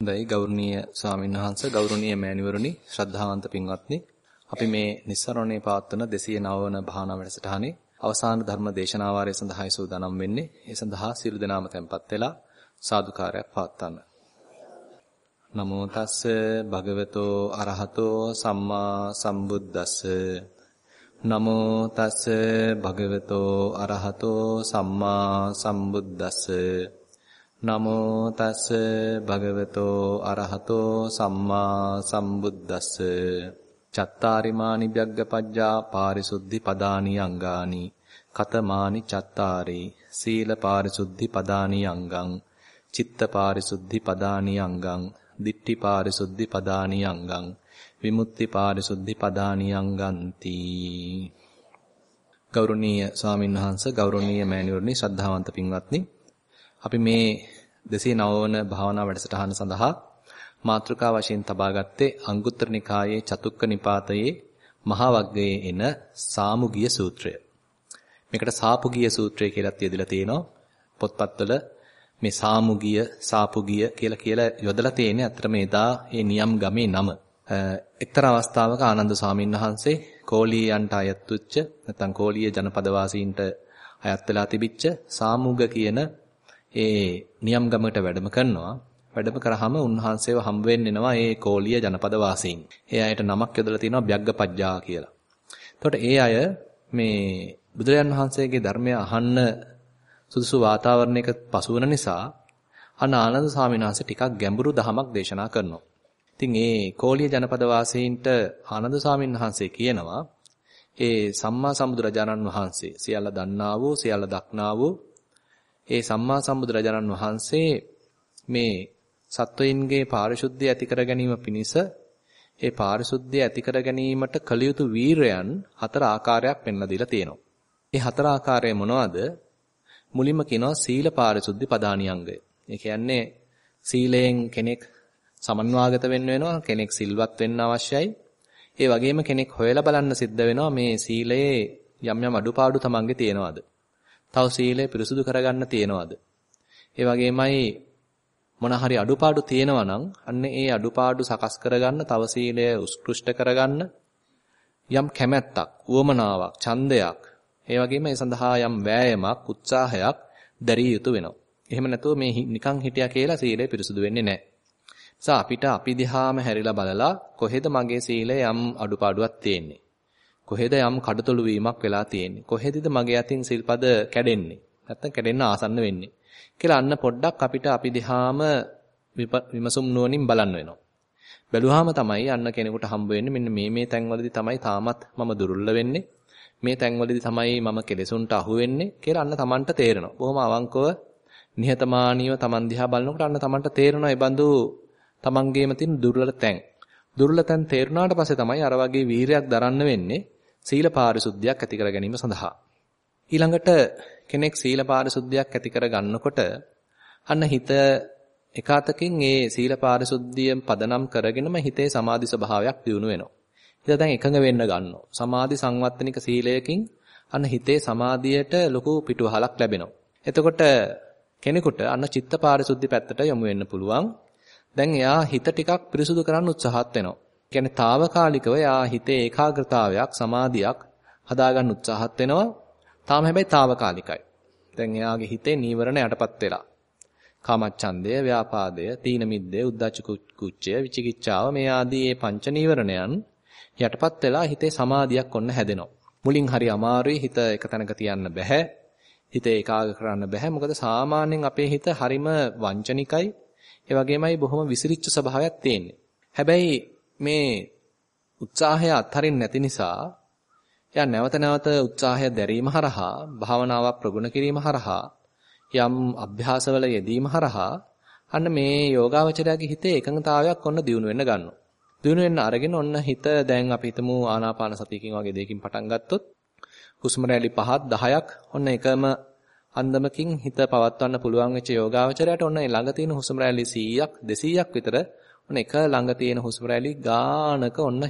හොඳයි ගෞරවනීය ස්වාමීන් වහන්සේ ගෞරවනීය මෑණිවරුනි ශ්‍රද්ධාවන්ත පින්වත්නි. අපි මේ නිස්සරණේ පවත්වන 209 වන භාවනා වැඩසටහනේ අවසාන ධර්ම දේශනා වාරය සඳහායි සූදානම් වෙන්නේ. ඒ සඳහා සියලු දෙනාම tempත් වෙලා සාදුකාරයක් පවත්වන්න නමෝ තස්ස භගවතෝ අරහතෝ සම්මා සම්බුද්දස්ස. නමෝ තස්ස භගවතෝ අරහතෝ සම්මා සම්බුද්දස්ස. නමෝ තස්ස භගවතෝ අරහතෝ සම්මා සම්බුද්දස්ස චත්තාරිමානි බ්‍යග්ගපජ්ජා පාරිසුද්ධි පදානි අංගානි කතමානි චත්තාරි සීල පාරිසුද්ධි පදානි අංගං චිත්ත පාරිසුද්ධි පදානි අංගං දිට්ඨි පාරිසුද්ධි පදානි අංගං විමුක්ති පාරිසුද්ධි පදානි අංගಂತಿ ගෞරවනීය ස්වාමින්වහන්සේ ගෞරවනීය මෑණිවරණි ශ්‍රද්ධාවන්ත පින්වත්නි අපි මේ 209 වන භාවනා වැඩසටහන සඳහා මාතෘකා වශයෙන් තබා ගත්තේ අංගුත්තර නිකායේ චතුක්ක නිපාතයේ මහා වග්ගයේ එන සාමුගිය සූත්‍රය. මේකට සාපුගිය සූත්‍රය කියලා තියදලා තියෙනවා. පොත්පත්වල මේ සාමුගිය, සාපුගිය කියලා කියලා යොදලා තියෙන්නේ අත්‍තරම එදා මේ නියම් ගමේ නම. එක්තරා අවස්ථාවක ආනන්ද ස්වාමීන් වහන්සේ කෝලියන්ට අයත් වෙච්ච නැත්නම් කෝලිය ජනපද වාසීන්ට අයත් වෙලා තිබිච්ච සාමුග කියන ඒ නියම් ගමකට වැඩම කරනවා. වැඩම කරාම උන්වහන්සේව හම්බ වෙන්නෙනවා ඒ කෝලිය ජනපද වාසීන්. ඒ අයට නමක් යොදලා තිනවා බ්‍යග්ගපජ්ජා කියලා. එතකොට ඒ අය මේ බුදුරජාන් වහන්සේගේ ධර්මය අහන්න සුදුසු වාතාවරණයක පසු වෙන නිසා අන්න ආනන්ද ස්වාමීන් වහන්සේ ටිකක් ගැඹුරු දහමක් දේශනා කරනවා. ඉතින් ඒ කෝලිය ජනපද වාසීන්ට ආනන්ද ස්වාමීන් වහන්සේ කියනවා ඒ සම්මා සම්බුදුරජාණන් වහන්සේ සියල්ල දන්නා වූ සියල්ල දක්නා වූ ඒ සම්මා සම්බුදුරජාණන් වහන්සේ මේ සත්වයින්ගේ පාරිශුද්ධිය ඇති කර ගැනීම පිණිස ඒ පාරිශුද්ධිය ඇති කර ගැනීමට කළ යුතු වීරයන් හතර ආකාරයක් පෙන්ලා දීලා තියෙනවා. ඒ හතර ආකාරය මොනවද? මුලින්ම කියනවා සීල පාරිශුද්ධි පදානියංගය. ඒ කියන්නේ සීලයෙන් කෙනෙක් සමන්වාගත වෙන්න වෙනවා කෙනෙක් සිල්වත් වෙන්න අවශ්‍යයි. ඒ වගේම කෙනෙක් හොයලා බලන්න සිද්ධ වෙනවා මේ සීලයේ යම් යම් අඩුපාඩු තමන්ගේ තියෙනවද? තව සීලය පිරිසුදු කරගන්න තියෙනවද? ඒ වගේමයි මොන හරි අඩුපාඩු තියෙනවා නම් අන්න ඒ අඩුපාඩු සකස් කරගන්න තව සීලය උත්කෘෂ්ඨ කරගන්න යම් කැමැත්තක්, උවමනාවක්, ඡන්දයක්, ඒ වගේම ඒ සඳහා යම් වෑයමක්, උත්සාහයක් දැරිය යුතු වෙනවා. එහෙම නැතුව මේ නිකන් හිටියා කියලා සීලය පිරිසුදු වෙන්නේ නැහැ. නිසා අපිට අපි දිහාම හැරිලා බලලා කොහෙද මගේ සීලය යම් අඩුපාඩුවක් තියෙන්නේ? කොහෙද යම් කඩතොළු වීමක් වෙලා තියෙන්නේ? කොහෙදද මගේ අතින් සිල්පද කැඩෙන්නේ? නැත්තම් කැඩෙන්න ආසන්න වෙන්නේ? කියලා අන්න පොඩ්ඩක් අපිට අපි දිහාම විමසුම් නුවණින් බලන්න වෙනවා. බැලුවාම තමයි අන්න කෙනෙකුට හම්බ වෙන්නේ මෙන්න මේ මේ තැන්වලදී තමයි තාමත් මම දුර්වල වෙන්නේ. මේ තැන්වලදී තමයි මම කෙලෙසුන්ට අහු වෙන්නේ කියලා අන්න Tamanට තේරෙනවා. බොහොම අවංකව නිහතමානීව Taman දිහා බලනකොට අන්න Tamanට තේරෙනවා ඒ බඳු Tamanගේම තියෙන දුර්වල තැන්. දුර්වල තැන් තේරුණාට පස්සේ තමයි අර වගේ වීරයක් දරන්න වෙන්නේ. සීල පාරිශුද්ධියක් ඇති කර ගැනීම සඳහා. ඊළඟට කෙනෙක් සීල පාරිශුද්ධියක් ඇති කර ගන්නකොට අන්න හිත එකාතකින් ඒ සීල පාරිශුද්ධියෙන් පදනම් කරගෙනම හිතේ සමාධි ස්වභාවයක් දියුණු වෙනවා. හිත දැන් එකඟ වෙන්න ගන්නවා. සමාධි සංවත්තනික සීලයකින් අන්න හිතේ සමාධියට ලොකු පිටුවහලක් ලැබෙනවා. එතකොට කෙනෙකුට අන්න චිත්ත පාරිශුද්ධි පැත්තට යොමු වෙන්න පුළුවන්. දැන් එයා හිත ටිකක් පිරිසුදු කරන්න උත්සාහත් වෙනවා. කියන්නේ తాවකාලිකව යා හිතේ ඒකාග්‍රතාවයක් සමාධියක් හදාගන්න උත්සාහත් වෙනවා. තාම හැබැයි తాවකාලිකයි. දැන් එයාගේ හිතේ නීවරණ යටපත් වෙලා. කාමච්ඡන්දය, ව්‍යාපාදය, තීන මිද්දය, උද්ධච්ච කුච්චය, විචිකිච්ඡාව මේ ආදී මේ පංච නීවරණයන් යටපත් වෙලා හිතේ සමාධියක් ඔන්න හැදෙනවා. මුලින් හරි අමාරුයි හිත එක තැනක තියන්න බෑ. හිත ඒකාග්‍ර කරන්න බෑ. මොකද සාමාන්‍යයෙන් අපේ හිත හරිම වංචනිකයි. ඒ වගේමයි බොහොම විසිරිච්ච ස්වභාවයක් තියෙන්නේ. හැබැයි මේ උත්සාහය අත්හරින්න නැති නිසා එයා නැවත නැවත උත්සාහය දැරීම හරහා භාවනාවක් ප්‍රගුණ කිරීම හරහා යම් අභ්‍යාසවල යෙදීම හරහා අන්න මේ යෝගාවචරයාගේ හිතේ එකඟතාවයක් ඔන්න දියුණු වෙන්න ගන්නවා. දියුණු වෙන්න අරගෙන ඔන්න හිත දැන් අපි හිතමු ආනාපාන සතියකින් වගේ දෙයකින් පටන් ගත්තොත් හුස්ම රැලි 5ක් 10ක් ඔන්න එකම අන්දමකින් හිත පවත්වන්න පුළුවන් වෙච්ච යෝගාවචරයට ඔන්න ළඟ තියෙන හුස්ම රැලි 100ක් 200ක් විතර ඔන්න එක ළඟ තියෙන හුස්ම රැලි ගානක ඔන්න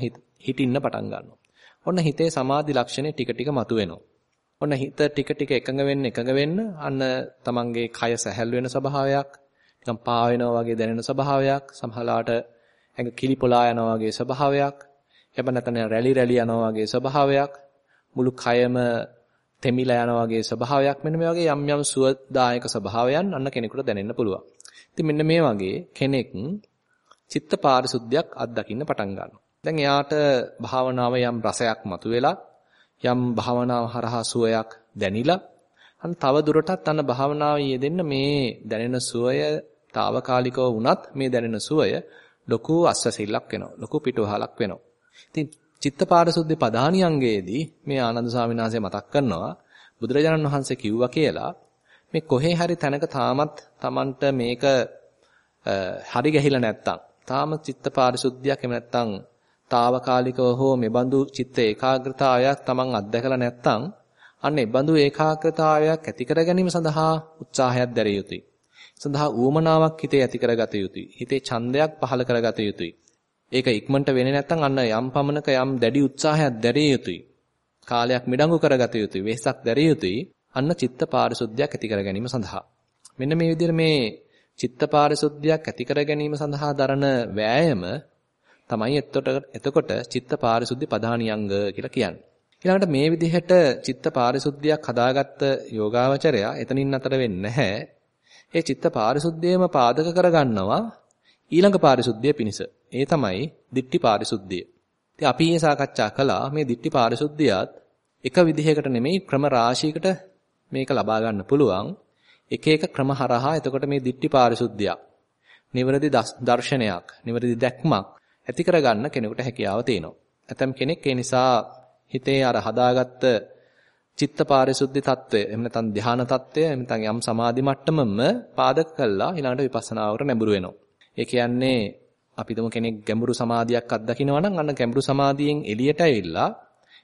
හිටින්න පටන් ගන්නවා. ඔන්න හිතේ සමාධි ලක්ෂණේ ටික ටික මතුවෙනවා. ඔන්න හිත ටික ටික එකඟ වෙන්න එකඟ වෙන්න අන්න තමන්ගේ කය සැහැල් වෙන ස්වභාවයක්, නිකන් පා වෙනවා වගේ දැනෙන ස්වභාවයක්, සමහරලාට ඇඟ කිලිපොලා යනවා වගේ ස්වභාවයක්, එහෙම නැත්නම් රැලි රැලි යනවා වගේ ස්වභාවයක්, මුළු කයම තෙමිලා යනවා වගේ ස්වභාවයක් මෙන්න මේ වගේ යම් යම් සුවදායක ස්වභාවයන් අන්න කෙනෙකුට දැනෙන්න පුළුවන්. ඉතින් මෙන්න මේ වගේ කෙනෙක් චිත්ත පාරිශුද්ධියක් අත්දකින්න පටන් ගන්නවා. දැන් එයාට භාවනාව යම් රසයක් මතුවෙලා යම් භාවනාව හරහා සුවයක් දැනිලා අන්න තව දුරටත් අන්න භාවනාවේ යෙදෙන්න මේ දැනෙන සුවය తాවකාලිකව වුණත් මේ දැනෙන සුවය ලොකු අස්වැසිල්ලක් වෙනවා. ලොකු පිටුවහලක් වෙනවා. ඉතින් චිත්තපාරසුද්ධි පදානියංගයේදී මේ ආනන්ද ස්වාමීන් වහන්සේ මතක් කරනවා බුදුරජාණන් වහන්සේ කිව්වා කියලා මේ කොහේ හරි තැනක තාමත් Tamanට මේක හරි ගැහිලා නැත්තම් තාම චිත්තපාරසුද්ධියක් එහෙම නැත්තම් తాවකාලිකව හෝ මෙබඳු චිත්ත ඒකාග්‍රතාවයක් Taman අත්දැකලා නැත්තම් අන්න ඒ බඳු ඒකාග්‍රතාවයක් ඇති කර ගැනීම සඳහා උත්සාහයක් දැරිය යුතුයි. සඳහා ඌමනාවක් හිතේ ඇති කරගත යුතුයි. හිතේ ඡන්දයක් පහළ කරගත යුතුයි. ඒක ඉක්මනට වෙන්නේ නැත්නම් අන්න යම් පමණක යම් දැඩි උත්සාහයක් දැරිය යුතුයි. කාලයක් මිඩංගු කරගත යුතුයි. වෙහසක් දැරිය යුතුයි. අන්න චිත්ත පාරිශුද්ධියක් ඇති කර ගැනීම සඳහා. මෙන්න මේ විදිහට මේ චිත්ත පාරිශුද්ධියක් ඇති කර ගැනීම සඳහා දරන වෑයම තමයි එතකොට එතකොට චිත්ත පාරිශුද්ධි පදානියංග කියලා කියන්නේ. ඊළඟට මේ විදිහට චිත්ත පාරිශුද්ධියක් හදාගත්ත යෝගාවචරයා එතනින් අතර වෙන්නේ නැහැ. ඒ චිත්ත පාරිශුද්ධියම පාදක කරගන්නවා ඊළඟ පාරිශුද්ධිය පිණිස. ඒ තමයි දිට්ටි පාරිශුද්ධිය. ඉතින් අපි මේ සාකච්ඡා කළා මේ දිට්ටි පාරිශුද්ධියත් එක විදිහකට නෙමෙයි ක්‍රම රාශියකට මේක ලබා ගන්න පුළුවන්. එක එක ක්‍රම හරහා එතකොට මේ දිට්ටි පාරිශුද්ධියක් නිවැරදි දර්ශනයක් නිවැරදි දැක්මක් ඇති කරගන්න කෙනෙකුට හැකියාව තියෙනවා. ඇතම් කෙනෙක් ඒ නිසා හිතේ අර හදාගත්ත චිත්ත පාරිශුද්ධි తত্ত্বය එහෙම නැත්නම් ධාන తত্ত্বය එහෙම නැත්නම් යම් සමාධි මට්ටමම පාදක කළා ඊළඟට විපස්සනාවට නැඹුරු වෙනවා. ඒ කියන්නේ අපිටම කෙනෙක් ගැඹුරු සමාධියක් අත්දකිනවා නම් අන්න ගැඹුරු සමාධියෙන් එළියට ඇවිල්ලා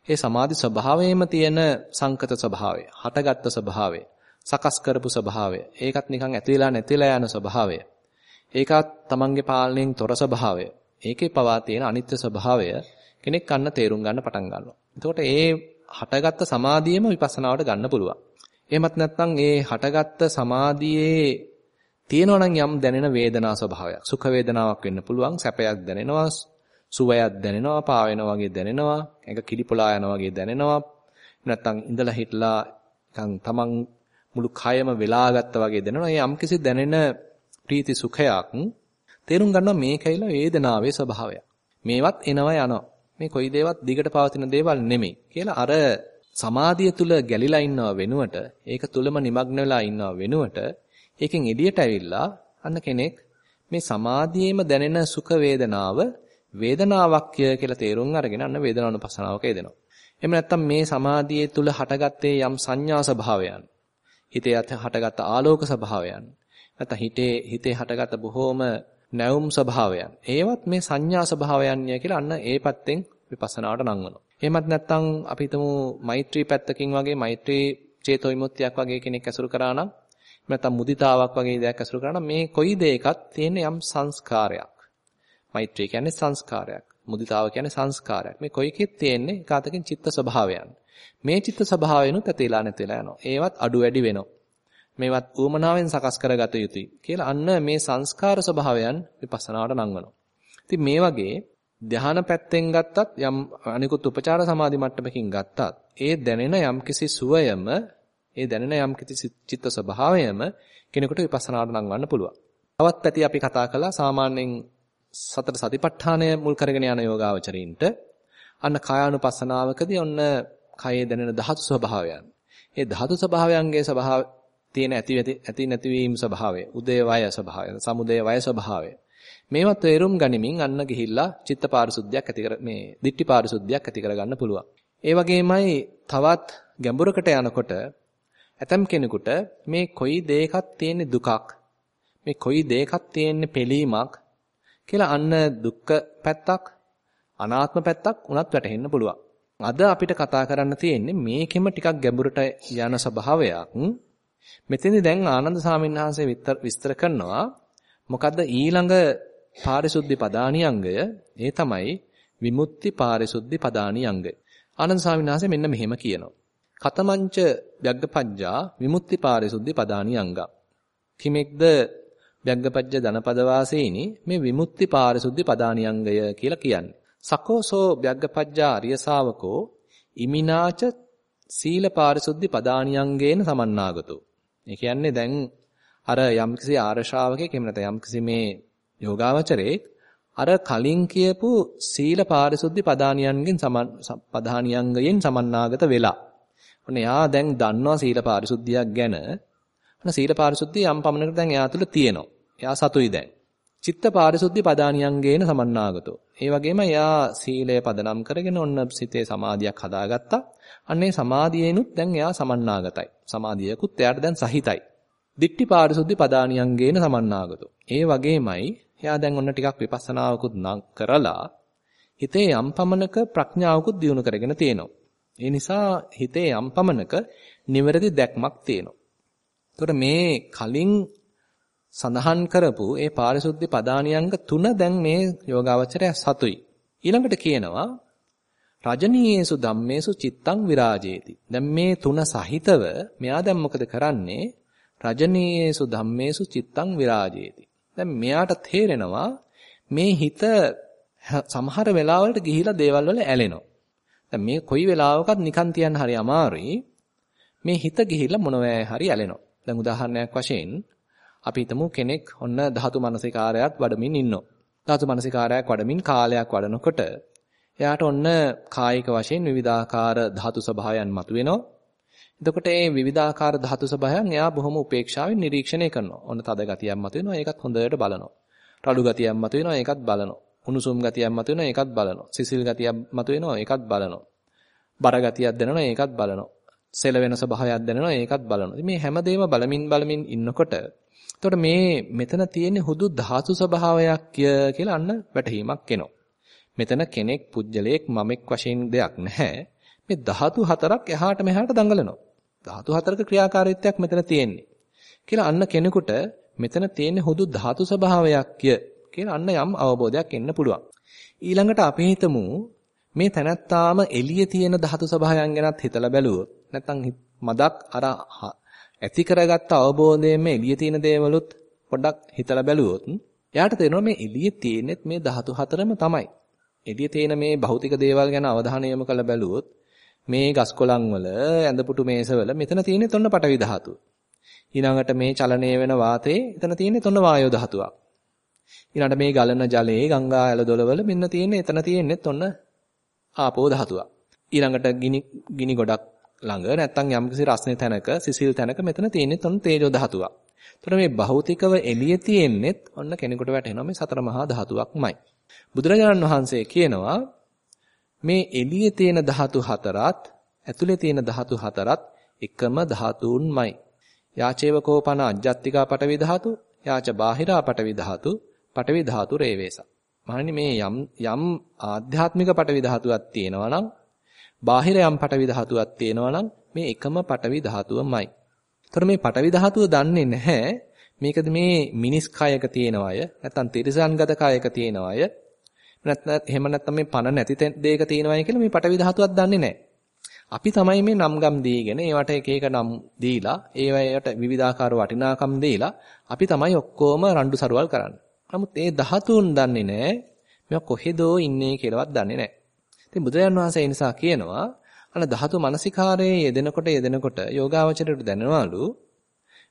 ඒ සමාධි ස්වභාවයේම තියෙන සංකත ස්වභාවය, හටගත්තු ස්වභාවය සකස් කරපු ස්වභාවය, ඒකත් නිකන් ඇතිලා නැතිලා යන ස්වභාවය. ඒකත් තමන්ගේ පාලනයෙන් තොර ස්වභාවය. ඒකේ පවා තියෙන අනිත්‍ය ස්වභාවය කෙනෙක් අන්න තේරුම් ගන්න පටන් ගන්නවා. එතකොට ඒ හටගත්ත සමාධියම විපස්සනාවට ගන්න පුළුවන්. එහෙමත් නැත්නම් ඒ හටගත්ත සමාධියේ තියෙනවා නම් යම් දැනෙන වේදනා ස්වභාවයක්. සුඛ වේදනාවක් වෙන්න පුළුවන්, සැපයක් දැනෙනවා, සුවයක් දැනෙනවා, පා වෙනවා වගේ දැනෙනවා, ඒක කිලිපොලා යනවා වගේ දැනෙනවා. නැත්නම් ඉඳලා හිටලා නිකන් තමන් මුළු කයම වෙලාගත්තා වගේ දැනෙනවා. ඒ යම්කිසි දැනෙන ප්‍රීති සුඛයක් තේරුම් ගන්නවා මේකයිලා වේදනාවේ ස්වභාවය. මේවත් එනවා යනවා. මේ කොයි දේවත් දිගට පවතින දේවල් නෙමෙයි කියලා අර සමාධිය තුල ගැලිලා ඉන්නව වෙනුවට ඒක තුලම নিমগ্ন වෙලා ඉන්නව වෙනුවට ඒකෙන් එළියට ඇවිල්ලා අන්න කෙනෙක් මේ සමාධියේම දැනෙන සුඛ වේදනාව වේදනාවක්ය කියලා තේරුම් අරගෙන අන්න වේදනානුපස්සනාවක යෙදෙනවා. එහෙම නැත්නම් මේ සමාධියේ තුල හටගත්තේ යම් සංඥා ස්වභාවයන් හිතේ හටගත්ත ආලෝක ස්වභාවයන් නැත්නම් හිතේ හිතේ හටගත්ත බොහෝම නැවුම් ස්වභාවයන්. ඒවත් මේ සංඥා ස්වභාවයන්ය කියලා අන්න ඒ පැත්තෙන් විපස්සනාවට නංවනවා. එහෙමත් නැත්නම් අපි හිතමු මෛත්‍රී පැත්තකින් වගේ මෛත්‍රී චේතෝ විමුක්තියක් වගේ කෙනෙක් ඇසුරු කරා නම් නැත්නම් මුදිතාවක් වගේ දෙයක් ඇසුරු කරා නම් මේ කොයි දෙයකත් තියෙන යම් සංස්කාරයක්. මෛත්‍රී කියන්නේ සංස්කාරයක්. මුදිතාව කියන්නේ සංස්කාරයක්. මේ කොයිකෙත් තියෙන්නේ ඒකාතකින් චිත්ත ස්වභාවයන්. මේ චිත්ත ස්වභාවයනුත් ඇතිලා නැතිලා යනවා. ඒවත් අඩු වැඩි වෙනවා. මේවත් ඌමනාවෙන් සකස් කරගත යුතුයි කියලා අන්න මේ සංස්කාර ස්වභාවයන් විපස්සනාවට නංවනවා. ඉතින් මේ වගේ ධ්‍යාන පැත්තෙන් ගත්තත් යම් අනිකුත් උපචාර සමාධි මට්ටමකින් ගත්තත් ඒ දැනෙන යම්කිසි සුවයම ඒ දැනෙන යම්කිසි චිත්ත ස්වභාවයම කෙනෙකුට විපස්සනාවට නංවන්න පුළුවන්. තවත් පැති අපි කතා කළා සාමාන්‍යයෙන් සතර සතිපට්ඨානය මුල් කරගෙන යන යෝගාවචරින්ට අන්න කායානුපස්සනාවකදී ඔන්න කයේ දැනෙන ධාතු ස්වභාවයන්. ඒ ධාතු ස්වභාවයන්ගේ ස්වභාව තියෙන ඇති ඇති නැතිවීම ස්වභාවය, උදේ වය ස්වභාවය, සමුදේ වය ස්වභාවය. මේවා තේරුම් ගනිමින් අන්න ගිහිල්ලා චිත්ත පාරිශුද්ධියක් ඇති කර මේ දිට්ටි පාරිශුද්ධියක් ඇති කරගන්න පුළුවන්. ඒ වගේමයි තවත් ගැඹුරකට යනකොට ඇතම් කෙනෙකුට මේ කොයි දෙයකත් තියෙන දුකක් මේ කොයි දෙයකත් තියෙන පිළීමක් කියලා අන්න දුක්ඛ පැත්තක් අනාත්ම පැත්තක් උනත් වැටහෙන්න පුළුවන්. අද අපිට කතා කරන්න තියෙන්නේ මේකෙම ටිකක් ගැඹුරට යන ස්වභාවයක් මෙතෙන්දී දැන් ආනන්ද සාමීන් වහන්සේ විස්තර කරනවා මොකද්ද ඊළඟ පාරිශුද්ධි පදානියංගය ඒ තමයි විමුක්ති පාරිශුද්ධි පදානියංගය. ආනන්ද සාමීන් වහන්සේ මෙන්න මෙහෙම කියනවා. කතමංච යග්ගපඤ්ඤා විමුක්ති පාරිශුද්ධි පදානියංගා. කිමෙක්ද ව්‍යග්ගපජ්ජ ධනපද වාසේනි මේ විමුක්ති පාරිශුද්ධි පදානියංගය කියලා කියන්නේ. සකෝසෝ ව්‍යග්ගපජ්ජා අරිය ශාවකෝ ඉමිනාච සීල පාරිශුද්ධි පදානියංගේන සමන්නාගතෝ. ඒ කියන්නේ දැන් අර යම්කිසි ආර්ය ශ්‍රාවකයෙක් එහෙම නැත්නම් යම්කිසි මේ යෝගාවචරයේ අර කලින් කියපු සීල පාරිශුද්ධි පදානියන්ගෙන් සමන් පදානියංගයෙන් සමන්නාගත වෙලා. ඔන්න යා දැන් දන්නවා සීල පාරිශුද්ධියක් ගැන. ඔන්න සීල පාරිශුද්ධිය යම් පමණකට දැන් එයා තුළ තියෙනවා. එයා සතුයි දැන්. චිත්ත පාරිශුද්ධි පදානියංගේන සමන්නාගතෝ. ඒ වගේම එයා සීලය පදනම් කරගෙන ඔන්න සිතේ සමාධියක් හදාගත්තා. අන්නේ සමාධියෙනුත් දැන් එයා සමන්නාගතයි. සමාධියකුත් එයාට දැන් සහිතයි. දිට්ටි පාරිශුද්ධි පදානියංගේන සමන්නාගතෝ. ඒ වගේමයි එයා දැන් ඔන්න ටිකක් විපස්සනාවකුත් නම් කරලා හිතේ යම් පමණක ප්‍රඥාවකුත් දියුණු කරගෙන තියෙනවා. ඒ නිසා හිතේ යම් පමණක නිවැරදි දැක්මක් තියෙනවා. එතකොට මේ කලින් සඳහන් කරපු ඒ පාරිශුද්ධ පදානියංග තුන දැන් මේ යෝගාවචරය සතුයි. ඊළඟට කියනවා රජනීයේසු ධම්මේසු චිත්තං විරාජේති. දැන් මේ තුන සහිතව මෙයා දැන් මොකද කරන්නේ? රජනීයේසු ධම්මේසු චිත්තං විරාජේති. දැන් මෙයාට තේරෙනවා මේ හිත සමහර වෙලාවලට ගිහිලා දේවල් වල ඇලෙනවා. දැන් මේ කොයි වෙලාවකත් නිකන් තියන්න හරි අමාරුයි. මේ හිත ගිහිලා මොනවෑ හරි ඇලෙනවා. දැන් උදාහරණයක් වශයෙන් අපි හිතමු කෙනෙක් ඔන්න ධාතු මනසිකාරයක් වඩමින් ඉන්නවා. ධාතු මනසිකාරයක් වඩමින් කාලයක් වඩනකොට එයාට ඔන්න කායික වශයෙන් විවිධාකාර ධාතු ස්වභාවයන් මතුවෙනවා. එතකොට මේ විවිධාකාර ධාතු ස්වභාවයන් එයා බොහොම උපේක්ෂාවෙන් නිරීක්ෂණය කරනවා. ඔන්න තද ගතියක් මතුවෙනවා. ඒකත් හොඳට බලනවා. රළු ගතියක් මතුවෙනවා. ඒකත් බලනවා. උණුසුම් ගතියක් මතුවෙනවා. ඒකත් බලනවා. සිසිල් ගතියක් මතුවෙනවා. ඒකත් බලනවා. බර ගතියක් දැනෙනවා. ඒකත් බලනවා. සෙල වෙන ස්වභාවයක් දැනෙනවා. ඒකත් බලනවා. මේ හැමදේම බලමින් බලමින් ඉන්නකොට එතකොට මේ මෙතන තියෙන හුදු ධාතු ස්වභාවයක් කියලා අන්න වැටහීමක් එනවා. මෙතන කෙනෙක් පුජ්‍යලයක් මමෙක් වශයෙන් දෙයක් නැහැ. මේ ධාතු හතරක් එහාට මෙහාට දඟලනවා. ධාතු හතරක ක්‍රියාකාරීත්වයක් මෙතන තියෙන්නේ. කියලා අන්න කෙනෙකුට මෙතන තියෙන හුදු ධාතු ස්වභාවයක්ය කියලා අන්න යම් අවබෝධයක් එන්න පුළුවන්. ඊළඟට අපි හිතමු මේ තැනත්තාම එළියේ තියෙන ධාතු ස්වභාවයන් ගැනත් හිතලා බැලුවොත් නැත්නම් මදක් අර ඇති කරගත්ත අවබෝධයෙන්ම එළියේ තියෙන දේවලුත් පොඩ්ඩක් හිතලා බැලුවොත් එයාට තේරෙනවා මේ එළියේ තියෙනෙත් මේ ධාතු හතරම තමයි. එළියේ තියෙන මේ භෞතික දේවල් ගැන අවධානය යොමු කරලා බැලුවොත් මේ ගස් කොළන් වල ඇඳපුටු මේසවල මෙතන තියෙන්නේ තොන්න පටවි ධාතුව. ඊළඟට මේ චලනය වෙන වාතයේ එතන තියෙන්නේ තොන්න වායෝ ධාතුවක්. ඊළඟට මේ ගලන ජලයේ ගංගා ඇල දොලවල මෙන්න තියෙන්නේ එතන තියෙන්නේ තොන්න ආපෝ ධාතුවක්. ඊළඟට ගිනි ගිනි ගොඩක් ළඟ නැත්තම් යම්කිසි රස්නේ තැනක සිසිල් තැනක මෙතන තියෙන්නේ තොන්න තේජෝ ධාතුවක්. එතකොට මේ භෞතිකව එළියේ තියෙන්නේත් ඔන්න කෙනෙකුට වැටෙනවා මේ සතර මහා ධාතුවක්මයි. බුදුරජාණන් වහන්සේ කියනවා මේ එළියේ තියෙන ධාතු හතරත් ඇතුලේ තියෙන ධාතු හතරත් එකම ධාතුන්මයි. යාචේව කෝපන අජ්ජත්තිකා පටවි ධාතු, යාච බාහිරා පටවි ධාතු, පටවි ධාතු රේවේස. මහණනි මේ යම් යම් ආධ්‍යාත්මික පටවි ධාතුවක් තියෙනවා නම් බාහිර යම් පටවි ධාතුවක් තියෙනවා නම් මේ එකම පටවි ධාතුවමයි. ඒතර මේ පටවි ධාතුව දන්නේ නැහැ මේකද මේ මිනිස් කයක තියෙන අය නැත්නම් තිරිසන්ගත කයක තියෙන අය නැත්නම් එහෙම නැත්නම් මේ පණ නැති දෙයක තියෙනවයි කියලා මේ පටවි ධාතුවක් දන්නේ නැහැ. අපි තමයි මේ නම් ගම් දීගෙන ඒවට එක එක නම් දීලා ඒවට විවිධාකාර වටිනාකම් දීලා අපි තමයි ඔක්කොම රණ්ඩු සරුවල් කරන්නේ. නමුත් ඒ ධාතුන් දන්නේ නැහැ. මේවා කොහෙදෝ ඉන්නේ කියලාවත් දන්නේ නැහැ. ඉතින් බුදුරජාන් වහන්සේ ඒ නිසා කියනවා අන ධාතු මනසිකාරයේ යෙදෙනකොට යෙදෙනකොට යෝගාවචරයට දැනනවලු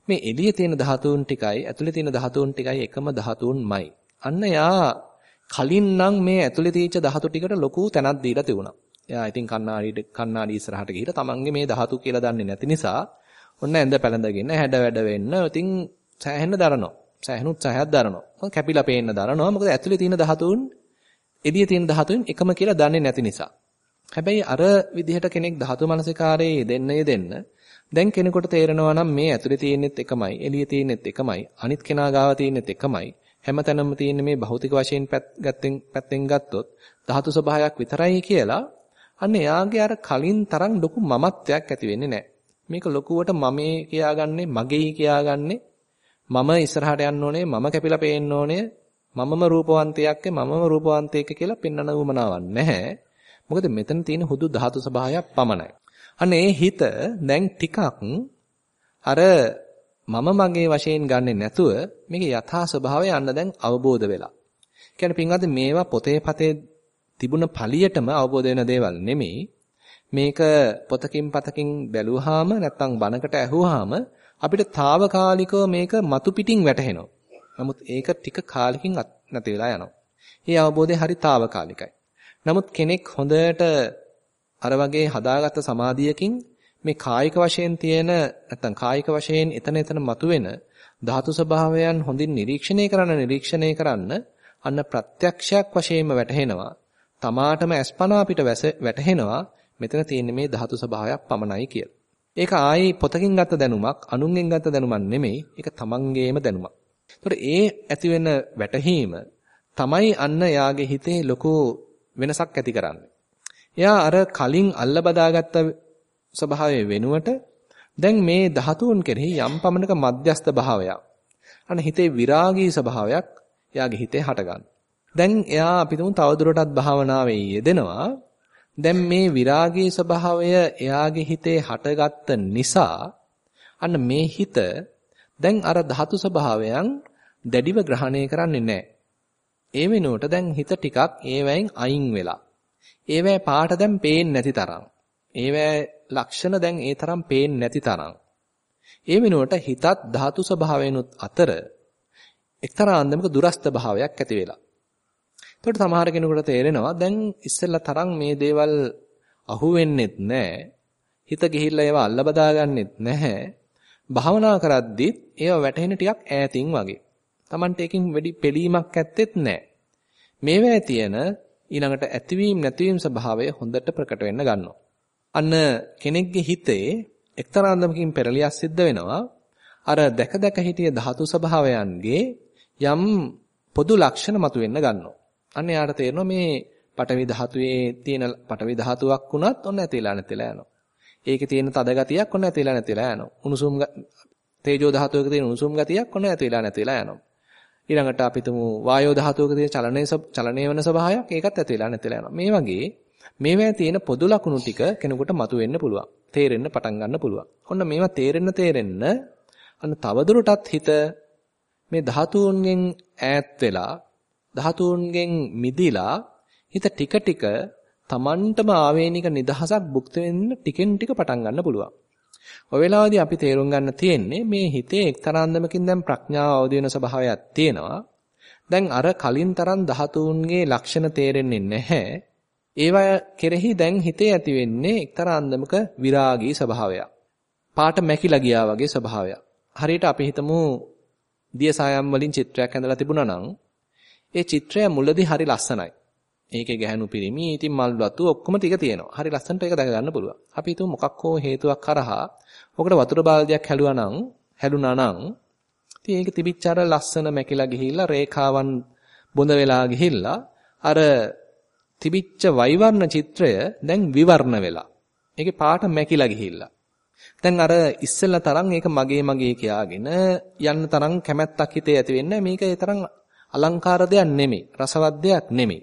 මේ එළියේ තියෙන ධාතුන් ටිකයි ඇතුලේ තියෙන ධාතුන් ටිකයි එකම ධාතුන්මයි. අන්න යා කලින් නම් මේ ඇතුලේ තියෙච්ච ධාතු ටිකට ලොකු තැනක් දීලා තිබුණා. එයා ඉතින් කන්නාඩි කන්නාඩි ඉස්සරහට ගිහිල්ලා තමන්ගේ මේ ධාතු කියලා දන්නේ නැති නිසා ඔන්න ඇඳ පැළඳගෙන හැඩ වැඩ වෙන්න ඉතින් සෑහෙන්න දරනවා. සෑහෙනුත් සෑහයක් දරනවා. කැපිලා පේන්න දරනවා. මොකද ඇතුලේ තියෙන ධාතුන් එළියේ තියෙන ධාතුන් එකම කියලා දන්නේ නැති නිසා. හැබැයි අර විදිහට කෙනෙක් ධාතු මනසිකාරයේ දෙන්න දෙන්න දැන් කෙනෙකුට තේරෙනවා නම් මේ ඇතුලේ තියෙනෙත් එකමයි එළියේ තියෙනෙත් එකමයි අනිත් කෙනා ගාව තියෙනෙත් එකමයි හැමතැනම තියෙන මේ භෞතික වශයෙන් පැත්තෙන් පැත්තෙන් ගත්තොත් ධාතු ස්වභාවයක් විතරයි කියලා අන්න එයාගේ අර කලින් තරම් ලොකු මමත්වයක් ඇති වෙන්නේ නැහැ. මේක ලොකුවට මමේ කියාගන්නේ මගේයි කියාගන්නේ මම ඉස්සරහට යන්න ඕනේ මම කැපිලා පේන්න ඕනේ මමම රූපවන්තයෙක් මමම රූපවන්තයෙක් කියලා පෙන්වන උමනාවක් නැහැ. මොකද මෙතන තියෙන හුදු ධාතු ස්වභාවයක් පමණයි. අන්න ඒ හිත දැන් ටිකක් අර මම මගේ වශයෙන් ගන්නෙ නැතුව මේකේ යථා ස්වභාවය යන්න දැන් අවබෝධ වෙලා. කියන්නේ පින්වත් මේවා පොතේ පතේ තිබුණ පළියටම අවබෝධ වෙන දේවල් නෙමෙයි. මේක පොතකින් පතකින් බැලුවාම නැත්නම් බණකට ඇහුවාම අපිට తాවකාලිකව මේක මතු පිටින් වැටහෙනවා. නමුත් ඒක ටික කාලෙකින් නැති වෙලා යනවා. මේ අවබෝධය හරි తాවකාලිකයි. නමුත් කෙනෙක් හොඳට අර වගේ හදාගත්ත සමාධියකින් මේ කායික වශයෙන් තියෙන නැත්නම් කායික වශයෙන් එතන එතන මතුවෙන ධාතු ස්වභාවයන් හොඳින් නිරීක්ෂණය කරන්න නිරීක්ෂණය කරන්න අන්න ප්‍රත්‍යක්ෂයක් වශයෙන්ම වැටහෙනවා. තමාටම අස්පනා පිට වැටහෙනවා මෙතන තියෙන්නේ මේ ධාතු ස්වභාවයක් පමණයි කියලා. ඒක ආයි පොතකින් ගත්ත දැනුමක්, අනුන්ගෙන් ගත්ත දැනුමක් නෙමෙයි. ඒක තමන්ගේම දැනුමක්. ඒතකොට ඒ ඇති වෙන වැටහීම තමයි අන්න යාගේ හිතේ ලොකු වෙනසක් ඇති කරන්නේ. එයා අර කලින් අල්ල බදාගත්ත ස්වභාවය වෙනුවට දැන් මේ ධාතුන් කෙරෙහි යම් පමණක මධ්‍යස්ත භාවයක් අන්න හිතේ විරාගී ස්වභාවයක් එයාගේ හිතේ හටගන්න. දැන් එයා අපි තුමු තවදුරටත් භාවනාවේ යෙදෙනවා. දැන් මේ විරාගී ස්වභාවය එයාගේ හිතේ හටගත්ත නිසා අන්න මේ හිත දැන් අර ධාතු ස්වභාවයන් දැඩිව ග්‍රහණය කරන්නේ නැහැ. ඒ වෙනුවට දැන් හිත ටිකක් ඒවැයෙන් අයින් වෙලා. ඒවැය පාට දැන් පේන්නේ නැති තරම්. ඒවැය ලක්ෂණ දැන් ඒ තරම් පේන්නේ නැති තරම්. ඒ වෙනුවට හිතත් ධාතු ස්වභාවයනුත් අතර එක්තරා අන්දමක දුරස්ත භාවයක් ඇති වෙලා. එතකොට සමහර කෙනෙකුට තේරෙනවා දැන් ඉස්සෙල්ලා තරම් මේ දේවල් අහුවෙන්නෙත් නැහැ. හිත ගිහිල්ලා ඒවා අල්ල බදාගන්නෙත් නැහැ. භාවනා කරද්දිත් ඒවා වැටහෙන ටිකක් ඈතින් වගේ. Tamante එකකින් වැඩි පෙළීමක් ඇත්තෙත් නැහැ. මේවැය තියෙන ඊළඟට ඇතිවීම නැතිවීම ස්වභාවය හොඳට ප්‍රකට වෙන්න ගන්නවා. අන්න කෙනෙක්ගේ හිතේ එක්තරා අන්දමකින් පෙරලියක් සිද්ධ වෙනවා. අර දැක දැක හිටිය ධාතු ස්වභාවයන්ගේ යම් පොදු ලක්ෂණ මතුවෙන්න ගන්නවා. අන්න යාට තේරෙනවා මේ පටවි ධාතුවේ තියෙන පටවි ධාතුවක් වුණත් ඔන්න ඇතිලා නැතිලා යනවා. ඒකේ තියෙන තද ගතියක් ඔන්න ඇතිලා නැතිලා යනවා. උණුසුම් තේජෝ ධාතුවක තියෙන උණුසුම් ගතියක් ඔන්න ඇතිලා නැතිලා යනවා. ඊළඟට අපි තුමු වායෝ ධාතුවක තියෙන චලනයේ චලනයේ වෙන ස්වභාවයක් ඒකත් ඇතිලා නැතිලා යනවා. මේ වගේ මේවැය තියෙන පොදු ලක්ෂණ ටික කෙනෙකුට මතුවෙන්න පුළුවන්. තේරෙන්න පටන් ගන්න පුළුවන්. ඔන්න මේවා තේරෙන්න තේරෙන්න අන්න තවදුරටත් හිත මේ ධාතුන්ගෙන් ඈත් වෙලා ධාතුන්ගෙන් මිදිලා හිත ටික ටික Tamanටම ආවේනික නිදහසක් භුක්ති වෙන්න ටිකෙන් ටික පටන් ගන්න පුළුවන්. ඔය වෙලාවේදී අපි තේරුම් ගන්න තියෙන්නේ මේ හිතේ එක්තරා අන්දමකින් දැන් ප්‍රඥාව අවදි වෙන ස්වභාවයක් තියෙනවා. දැන් අර කලින් තරම් ධාතුන්ගේ ලක්ෂණ තේරෙන්නේ නැහැ. ඒවා කෙරෙහි දැන් හිතේ ඇති වෙන්නේ එක්තරා අන්දමක විරාගී ස්වභාවයක්. පාට මැකිලා ගියා වගේ ස්වභාවයක්. හරියට අපි හිතමු දිය සායම් වලින් චිත්‍රයක් ඇඳලා තිබුණා නම් ඒ චිත්‍රය මුලදී හරි ලස්සනයි. ඒකේ ගැහණු පිරිමි, ඉතින් මල් වතු ඔක්කොම ටික තියෙනවා. හරි ලස්සනට ඒක දැක ගන්න පුළුවන්. අපි හිතමු මොකක් හෝ හේතුවක් කරහා ඔකට වතුර බාල්දියක් හැලුවා නම්, හැලුණා නම් ඉතින් ඒක තිබිච්ච අර ලස්සන මැකිලා ගිහිල්ලා රේඛාවන් බොඳ වෙලා ගිහිල්ලා අර තිබිච්ච වෛවර්ණ චිත්‍රය දැන් විවර්ණ වෙලා. ඒකේ පාට මැකිලා ගිහිල්ලා. දැන් අර ඉස්සෙල්ලා තරම් ඒක මගේ මගේ කියාගෙන යන්න තරම් කැමැත්තක් හිතේ ඇති වෙන්නේ මේක ඒ තරම් අලංකාර දෙයක් නෙමෙයි රසවත් දෙයක් නෙමෙයි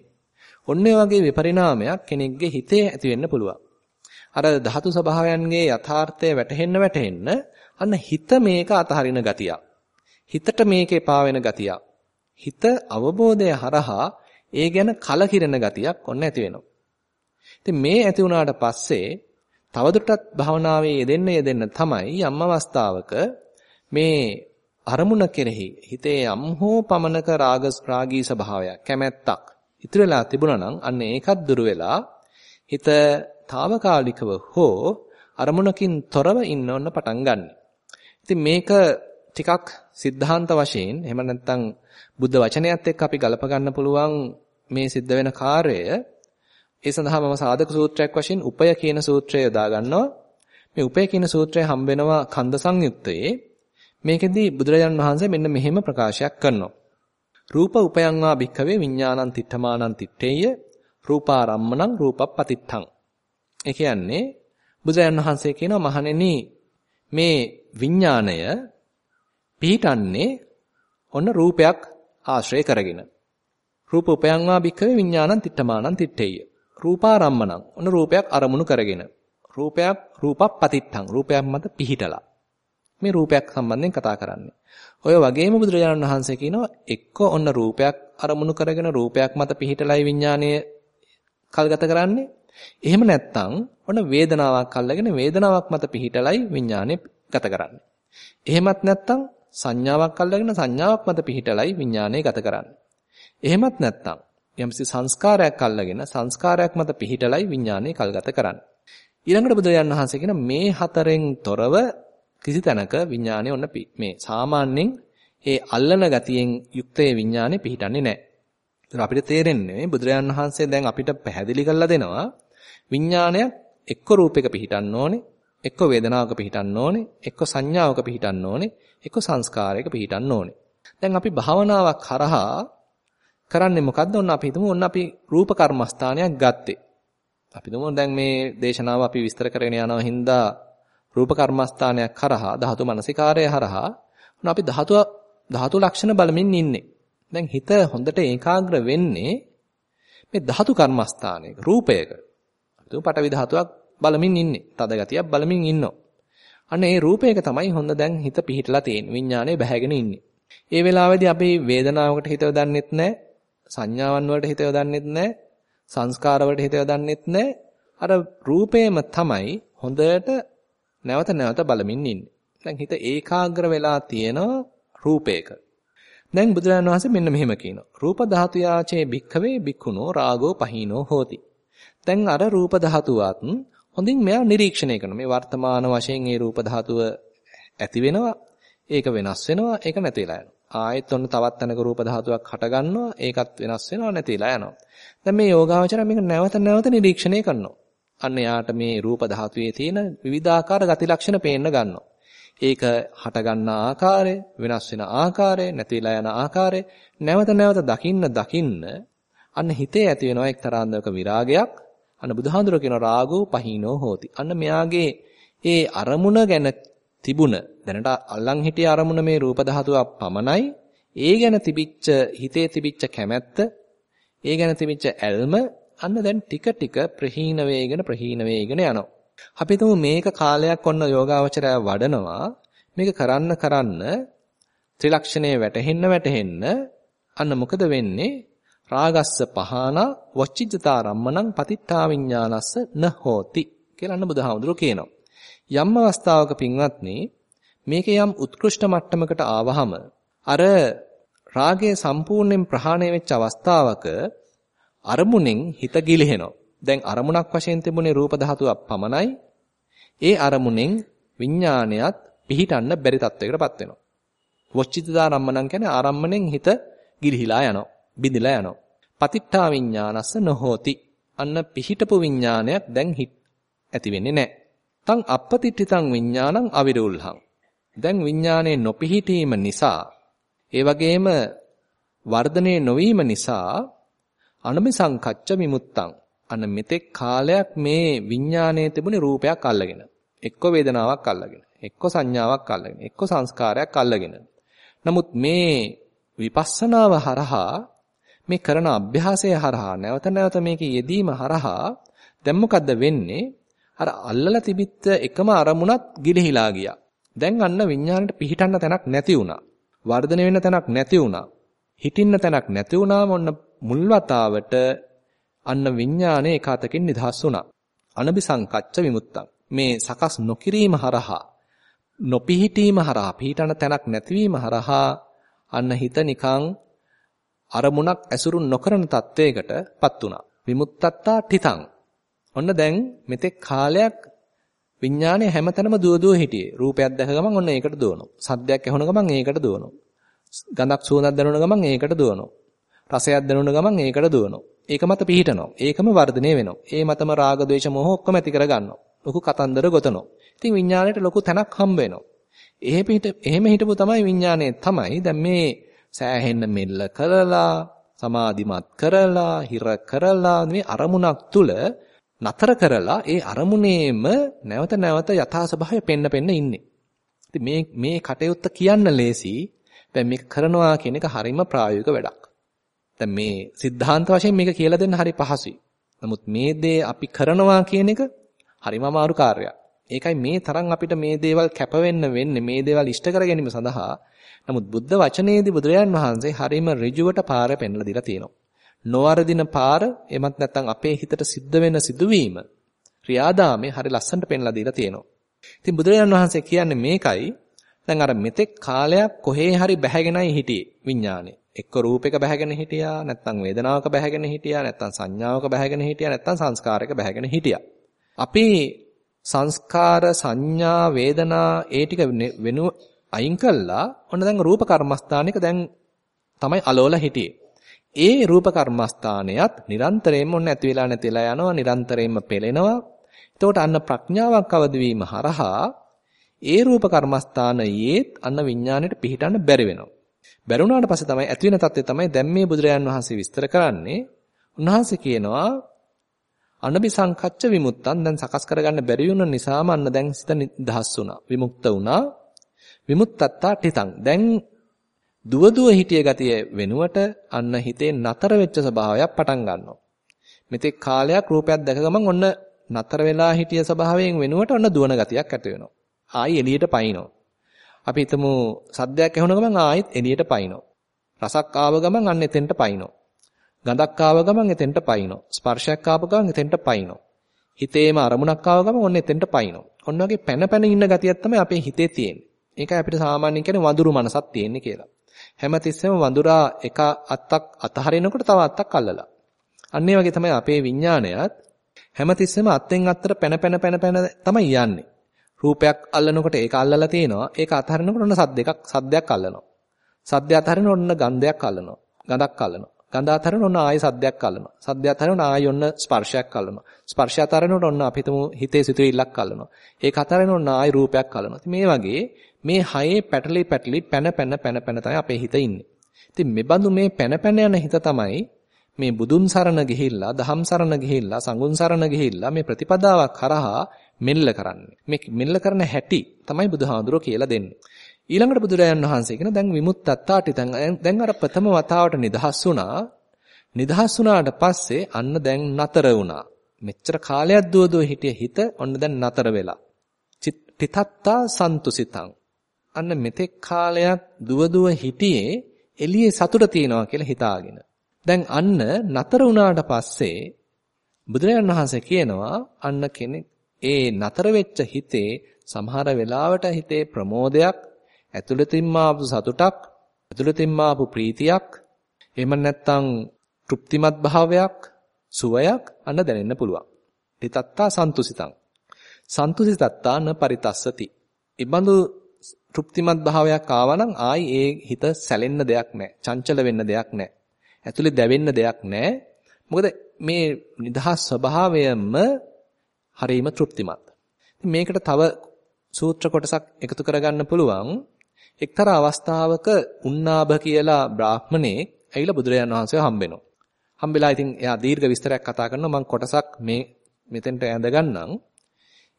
ඔන්න වගේ විපරිණාමයක් කෙනෙක්ගේ හිතේ ඇති වෙන්න පුළුවන්. අර ධාතු ස්වභාවයන්ගේ යථාර්ථය වැටහෙන්න වැටහෙන්න අන්න හිත මේක අතහරින ගතියක් හිතට මේකේ පාවෙන ගතියක් හිත අවබෝධය හරහා ඒ ගැන කලකිරෙන ගතියක් ඔන්න ඇති වෙනවා. ඉතින් මේ ඇති වුණාට පස්සේ තවදුරටත් භවනාවේ යෙදෙන්න යෙදෙන්න තමයි යම් අවස්ථාවක මේ අරමුණ කෙරෙහි හිතේ යම් හෝ පමනක රාග රාගී ස්වභාවයක් කැමැත්තක් ඉතුරු වෙලා තිබුණා නම් අන්න ඒකත් දුර වෙලා හිත తాවකාලිකව හෝ අරමුණකින් තොරව ඉන්න ඕන පටන් ගන්න. ඉතින් මේක ටිකක් සිද්ධාන්ත වශයෙන් එහෙම නැත්නම් බුද්ධ වචනයත් එක්ක අපි ගලප ගන්න පුළුවන් මේ සිද්ධ වෙන කාර්යය ඒ සඳහා මම සාධක සූත්‍රයක් වශයෙන් උපය කියන සූත්‍රය යොදා ගන්නවා. මේ උපය කියන සූත්‍රය හම්බ වෙනවා කන්ද සංයුත්තේ. මේකෙදී බුදුරජාණන් වහන්සේ මෙන්න මෙහෙම ප්‍රකාශයක් කරනවා. රූප උපයංවා භික්ඛවේ විඥානං තිත්තමානං තිත්තේය රූපාරම්මණං රූපප්පතිත්තං. ඒ කියන්නේ බුදුරජාණන් වහන්සේ කියනවා මහණෙනි මේ විඥාණය පිහිටන්නේ ඔන්න රූපයක් ආශ්‍රය කරගෙන. රූප උපයංවා භික්ඛවේ විඥානං තිත්තමානං තිත්තේය. රූපාරම්මණං ඔන්න රූපයක් අරමුණු කරගෙන. රූපයක් රූපප්පතිත්තං රූපයක් මත පිහිටලා. මේ රූපයක් සම්බන්ධයෙන් කතා කරන්නේ. ඔය වගේම බුදුරජාණන් වහන්සේ කියනවා එක්ක ඔන්න රූපයක් අරමුණු කරගෙන රූපයක් මත පිහිටලයි විඥානය කල්ගත කරන්නේ. එහෙම නැත්නම් ඔන්න වේදනාවක් අල්ලගෙන වේදනාවක් මත පිහිටලයි විඥානය ගත කරන්නේ. එහෙමත් නැත්නම් සංඥාවක් අල්ලගෙන සංඥාවක් මත පිහිටලයි විඥානය ගත කරන්නේ. එහෙමත් නැත්නම් යම්සි සංස්කාරයක් අල්ලගෙන සංස්කාරයක් මත පිහිටලයි විඥානය කල්ගත කරන්නේ. ඊළඟට බුදුරජාණන් වහන්සේ කියන මේ හතරෙන් තොරව කිසි තැනක විඥානය ඔන්න මේ සාමාන්‍යයෙන් ඒ අල්ලන ගතියෙන් යුක්තයේ විඥානේ පිහිටන්නේ නැහැ. අපිට තේරෙන්නේ බුදුරජාණන් වහන්සේ දැන් අපිට පැහැදිලි කරලා දෙනවා විඥානයක් එක්ක රූපයක පිහිටන්න ඕනේ, එක්ක වේදනාවක පිහිටන්න ඕනේ, එක්ක සංඥාවක පිහිටන්න ඕනේ, එක්ක සංස්කාරයක පිහිටන්න ඕනේ. දැන් අපි භාවනාවක් කරහා කරන්නේ මොකද්ද? ඔන්න අපි හිතමු ඔන්න අපි රූප කර්මස්ථානයක් ගත්තේ. අපි හිතමු දැන් මේ දේශනාව අපි විස්තර කරගෙන යනවා හින්දා රූප කර්මස්ථානයක් කරහා ධාතු මනසිකාරය හරහා ඔන්න අපි ධාතු ධාතු ලක්ෂණ බලමින් ඉන්නේ. දැන් හිත හොඳට ඒකාග්‍ර වෙන්නේ මේ ධාතු කර්මස්ථානයක රූපයක. අපි තුමු පටවි ධාතුවක් බලමින් ඉන්නේ. තද ගතියක් බලමින් ඉන්නවා. අන්න ඒ රූපයක තමයි හොඳ දැන් හිත පිහිටලා තියෙන්නේ. විඥානය බැහැගෙන ඉන්නේ. ඒ වෙලාවේදී අපි වේදනාවකට හිත යොදන්නෙත් නැහැ. සංඥාවන් වලට හිත යොදන්නෙත් නැහැ. සංස්කාර වලට හිත යොදන්නෙත් නැහැ. අර රූපේම තමයි හොඳට නැවත නැවත බලමින් ඉන්නේ. දැන් හිත ඒකාග්‍ර වෙලා තියෙනවා රූපයක. දැන් බුදුරජාණන් වහන්සේ මෙන්න මෙහෙම කියනවා. රූප ධාතු යාචේ භික්ඛවේ භික්ඛුනෝ රාගෝ පහීනෝ හෝති. දැන් අර රූප ධාතුවත් හොඳින් මෙයා නිරීක්ෂණය කරනවා. මේ වර්තමාන වශයෙන් මේ රූප ධාතුව ඇති වෙනවා. ඒක වෙනස් වෙනවා. ඒක නැති වෙලා යනවා. ආයෙත් ඔන්න තවත් තැනක රූප ධාතුවක් හට ගන්නවා. ඒකත් වෙනස් වෙනවා නැතිලා යනවා. දැන් මේ යෝගාවචරය මේක නැවත නැවත නිරීක්ෂණය කරනවා. අන්න යාට මේ රූප ධාතුවේ තියෙන විවිධාකාර ගති ලක්ෂණ පේන්න ගන්නවා. ඒක හට ගන්න ආකාරය, වෙනස් වෙන ආකාරය, නැතිලා යන ආකාරය නැවත නැවත දකින්න දකින්න අන්න හිතේ ඇති වෙනවා එක්තරා අන්දමක විරාගයක්. අන්න බුදුහාඳුර කියන රාගෝ පහීනෝ හෝති. අන්න මෙයාගේ ඒ අරමුණ ගැන තිබුණ දැනට අල්ලන් හිටිය අරමුණ මේ රූප ධාතුවක් පමණයි. ඒ ගැන තිබිච්ච හිතේ තිබිච්ච කැමැත්ත, ඒ ගැන තිබිච්ච ඇල්ම අන්න දැන් ටික ටික ප්‍රහීන වේගෙන ප්‍රහීන වේගෙන යනවා. අපි මේක කාලයක් ඔන්න යෝගාවචරය වඩනවා. මේක කරන්න කරන්න ත්‍රිලක්ෂණයේ වැටෙන්න වැටෙන්න අන්න මොකද වෙන්නේ? රාගස්ස පහන වච්චිජ්ජතා රම්මනං පතිත්තා විඥානස්ස න හෝති කියලා අන්න බුදුහාමුදුරුවෝ කියනවා. යම් අවස්ථාවක පින්වත්නි මේක යම් උත්කෘෂ්ඨ මට්ටමකට ආවහම අර රාගය සම්පූර්ණයෙන් ප්‍රහාණය වෙච්ච අවස්ථාවක අරමුණෙන් හිත ගිලිහෙනවා. දැන් අරමුණක් වශයෙන් තිබුණේ රූප ධාතුවක් පමණයි. ඒ අරමුණෙන් විඥානයත් පිහිටන්න බැරි තත්වයකටපත් වෙනවා. වොච්චිතදා රම්මණන් කියන්නේ ආරම්මණයෙන් හිත ගිලිහිලා යනවා. බිඳිලා යනවා. පතිට්ඨා විඥානස්ස නොහෝති. අන්න පිහිටපු විඥානයක් දැන් ඇති වෙන්නේ නැහැ. තං අපපතිට්ඨිතං විඥානං අවිරුල්හං. දැන් විඥානයේ නොපිහිටීම නිසා ඒ වගේම වර්ධනයේ නොවීම නිසා අනමිසංකච්ඡ විමුත්තං අන්න මෙතෙක් කාලයක් මේ විඥානයේ තිබුණේ රූපයක් අල්ලගෙන එක්ක වේදනාවක් අල්ලගෙන එක්ක සංඥාවක් අල්ලගෙන එක්ක සංස්කාරයක් අල්ලගෙන. නමුත් මේ විපස්සනාව හරහා මේ කරන අභ්‍යාසය හරහා නැවත නැවත මේක යෙදීම හරහා දැන් මොකද්ද වෙන්නේ? අර අල්ලලා තිබිච්ච එකම අරමුණත් ගිලිහිලා ගියා. දැන් අන්න විඥාණයට පිහිටන්න තැනක් නැති වුණා. වර්ධනය වෙන්න තැනක් නැති වුණා. හිටින්න තැනක් නැති වුණාම ඔන්න මුල් වතාවට අන්න විඥානය ඒකාතකින් නිදහස් වුණා. අනබිසංකච්ඡ විමුක්තං. මේ සකස් නොකිරීම හරහා නොපිහිටීම හරහා පිහිටන තැනක් නැතිවීම හරහා අන්න හිත නිකං අරමුණක් ඇසුරු නොකරන තත්වයකටපත් වුණා. විමුක්තත්තා තිතං. ඔන්න දැන් මෙතෙක් කාලයක් විඥානය හැමතැනම දුව දුව හිටියේ. රූපයක් දැක ගමන් ඔන්න ඒකට දුවනවා. සද්දයක් ඇහුණ ගමන් ඒකට දුවනවා. ගඳක් සුවඳක් දැනුණ ගමන් ඒකට දුවනවා. රසයක් දැනුණ ගමන් ඒකට දුවනවා. ඒක මත පිහිටනවා. ඒකම වර්ධනය වෙනවා. ඒ මතම රාග, ద్వේෂ, මොහ ඔක්කොම ඇති කර ගන්නවා. ලොකු කතන්දර ගොතනවා. ඉතින් විඥාණයට ලොකු තැනක් හම්බ වෙනවා. එහෙම පිට එහෙම හිටපු තමයි විඥාණය තමයි දැන් මේ සෑහෙන්න මෙල්ල කරලා, සමාධිමත් කරලා, හිර කරලා මේ අරමුණක් තුල නතර කරලා ඒ අරමුණේම නැවත නැවත යථා ස්වභාවය පෙන්න පෙන්න ඉන්නේ. ඉතින් මේ මේ කටයුත්ත කියන්න ලේසි. දැන් මේක කරනවා කියන එක හරීම ප්‍රායෝගික වැඩක්. දැන් මේ સિદ્ધාන්ත වශයෙන් මේක කියලා දෙන්න හරි පහසුයි. නමුත් මේ දේ අපි කරනවා කියන එක හරිම අමාරු කාර්යයක්. ඒකයි මේ තරම් අපිට මේ දේවල් කැප වෙන්නේ මේ දේවල් ඉෂ්ට කර ගැනීම සඳහා. නමුත් බුද්ධ වචනේදී බුදුරජාන් වහන්සේ හරිම ඍජුවට පාර පෙන්ලා දීලා තියෙනවා. නොවරදින පාර එමත් නැත්නම් අපේ හිතට සිද්ධ වෙන සිදුවීම ක්‍රියාදාමේ හරි ලස්සනට පෙන්ලා දීලා තියෙනවා. ඉතින් බුදුරජාන් වහන්සේ කියන්නේ මේකයි දැන් අර මෙතෙක් කාලයක් කොහේ හරි බැහැගෙනයි හිටියේ විඥානේ. එක්ක රූපයක බැහැගෙන හිටියා නැත්නම් වේදනාවක බැහැගෙන හිටියා නැත්නම් සංඥාවක බැහැගෙන හිටියා නැත්නම් සංස්කාරයක බැහැගෙන හිටියා. අපි සංස්කාර සංඥා වේදනා ඒ ටික වෙනු අයින් කළා ඔන්න දැන් රූප කර්මස්ථානික දැන් තමයි අලෝල හිටියේ. ඒ රූප කර්මස්ථානයත් නිරන්තරයෙන්ම ඔන්න ඇති වෙලා නැති වෙලා යනවා නිරන්තරයෙන්ම පෙළෙනවා. එතකොට අන්න ප්‍රඥාවක් අවදි වීම හරහා ඒ රූප කර්මස්ථානයේත් අන්න විඥාණයට පිහිටන්න බැරි වෙනවා. බැරුණාට පස්සේ තමයි ඇති වෙන தත්ත්වය තමයි දැන් මේ බුදුරයන් වහන්සේ විස්තර කරන්නේ. උන්වහන්සේ කියනවා අනබි සංකච්ඡ විමුක්තන් දැන් සකස් කරගන්න බැරි වුණ නිසාම අන්න දැන් සිත නිදහස් වුණා. විමුක්ත වුණා. විමුක්තත්තා ටිතං. දැන් දුව දුව හිටිය ගතිය වෙනුවට අන්න හිතේ නතර වෙච්ච ස්වභාවයක් පටන් ගන්නවා. මෙතෙක් කාලයක් රූපයක් දැක ගමන් ඔන්න නතර වෙලා හිටිය ස්වභාවයෙන් වෙනුවට ඔන්න දුවන ගතියක් ඇති වෙනවා. ආයි එළියට පයින්නවා. අපි හිතමු සද්දයක් ඇහුණ ගමන් ආයෙත් එළියට පයින්නවා. රසක් ආව ගමන් අන්න එතෙන්ට පයින්නවා. ගඳක් ආව ගමන් එතෙන්ට පයින්නවා. ස්පර්ශයක් ආව ගමන් එතෙන්ට පයින්නවා. හිතේම අරමුණක් ආව ගමන් ඔන්න එතෙන්ට පයින්නවා. ඔන්න වගේ පැන පැන ඉන්න ගතියක් තමයි අපේ හිතේ තියෙන්නේ. ඒකයි අපිට සාමාන්‍යයෙන් කියන්නේ වඳුරු මනසක් තියෙන්නේ කියලා. හැමතිස්සෙම වඳුරා එක අත්තක් අතහරිනකොට තව අත්තක් අල්ලලා. අන්න වගේ තමයි අපේ විඥානයත් හැමතිස්සෙම අත්ෙන් අත්තට පැන පැන පැන පැන තමයි යන්නේ. රූපයක් අල්ලනකොට ඒක අල්ලලා තියෙනවා. ඒක අතහරිනකොට ඔන්න සද්දයක් සද්දයක් අල්ලනවා. සද්දය අතහරින ඔන්න ගන්ධයක් අල්ලනවා. ගඳක් අල්ලනවා. ගඳ අතරින් ඔන්න ආයෙ සද්දයක් අල්ලනවා. සද්දය අතරින් ආයෙ ඔන්න ස්පර්ශයක් අල්ලනවා. ස්පර්ශය අතරින් ඔන්න අපි හිතමු හිතේ සිතුවිල්ලක් අල්ලනවා. ඒක අතරින් ඔන්න ආයෙ රූපයක් අල්ලනවා. මේ වගේ මේ හයේ පැටලි පැටලි පැන පැන පැන පැන තමයි අපේ හිත ඉන්නේ. ඉතින් මෙබඳු මේ පැන පැන යන හිත තමයි මේ බුදුන් සරණ ගිහිල්ලා, දහම් සරණ ගිහිල්ලා, සංඝුන් සරණ ගිහිල්ලා මේ ප්‍රතිපදාවක් කරහා මෙල්ල කරන්නේ. මේ මෙල්ල කරන හැටි තමයි බුදුහාඳුරෝ කියලා දෙන්නේ. ඊළඟට බුදුරජාණන් වහන්සේ කියන දැන් විමුක්තත්තාටි දැන් අර ප්‍රථම වතාවට නිදහස් වුණා. නිදහස් වුණාට පස්සේ අන්න දැන් නතර වුණා. මෙච්චර කාලයක් දුවදුව හිටිය හිත ඔන්න දැන් නතර වෙලා. චිත්තත්තා සන්තුසිතං. අන්න මෙතෙක් කාලයක් දුවදුව හිටියේ එළියේ සතුට තියනවා කියලා හිතාගෙන. දැන් අන්න නතර වුණාට පස්සේ බුදුරජාණන් වහන්සේ කියනවා අන්න කෙනෙක් ඒ නතර වෙච්ච හිතේ සමහර වෙලාවට හිතේ ප්‍රමෝදයක් ඇතුළතින්ම ආපු සතුටක්, ඇතුළතින්ම ආපු ප්‍රීතියක්, එහෙම නැත්නම් තෘප්තිමත් භාවයක්, සුවයක් අන්න දැනෙන්න පුළුවන්. තිතත්තා සන්තුසිතං. සන්තුසිතත්තා න පරිතස්සති. ඉබඳු තෘප්තිමත් භාවයක් ආවනම් ආයි ඒ හිත සැලෙන්න දෙයක් නැහැ. චංචල වෙන්න දෙයක් නැහැ. ඇතුලේ දැවෙන්න දෙයක් නැහැ. මොකද මේ නිදහස් ස්වභාවයම හරීම තෘප්තිමත්. මේකට තව සූත්‍ර කොටසක් එකතු කරගන්න පුළුවන්. එක්තරා අවස්ථාවක උන්නාභ කියලා බ්‍රාහ්මණෙක් ඇවිල්ලා බුදුරජාණන් වහන්සේව හම්බෙනවා. හම්බෙලා ඉතින් එයා දීර්ඝ විස්තරයක් කතා කරනවා මම කොටසක් මේ මෙතෙන්ට ඇඳ ගන්නම්.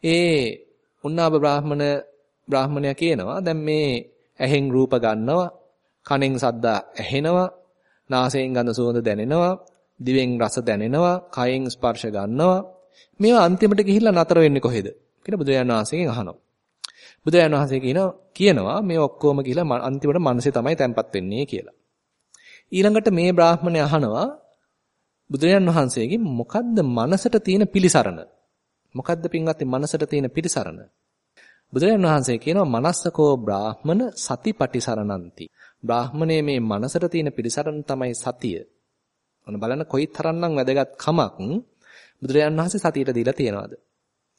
ඒ උන්නාභ බ්‍රාහ්මණ බ්‍රාහ්මණයා කියනවා දැන් මේ ඇහෙන් රූප ගන්නවා, කනෙන් සද්ද ඇහෙනවා, නාසයෙන් ගඳ සුවඳ දැනෙනවා, දිවෙන් රස දැනෙනවා, කයෙන් ස්පර්ශ ගන්නවා. මේවා අන්තිමට ගිහිල්ලා නතර වෙන්නේ කොහෙද? කියලා බුදුරජාණන් වහන්සේගෙන් අහනවා. බුදුරජාණන් වහන්සේ කියනවා කියනවා මේ ඔක්කොම කියලා අන්තිමට මනසේ තමයි තැම්පත් වෙන්නේ කියලා. ඊළඟට මේ බ්‍රාහ්මණය අහනවා බුදුරජාණන් වහන්සේගෙන් මොකද්ද මනසට තියෙන පිලිසරණ? මොකද්ද පින්වත්නි මනසට තියෙන පිලිසරණ? බුදුරජාණන් වහන්සේ කියනවා මනස්සකෝ බ්‍රාහ්මන සතිපටිසරණಂತಿ. බ්‍රාහ්මණයේ මේ මනසට තියෙන පිළිසරණ තමයි සතිය. ඔන්න බලන්න කොයි තරම්නම් වැදගත් කමක් බුදුරජාණන් වහන්සේ සතියට දීලා තියෙනවද?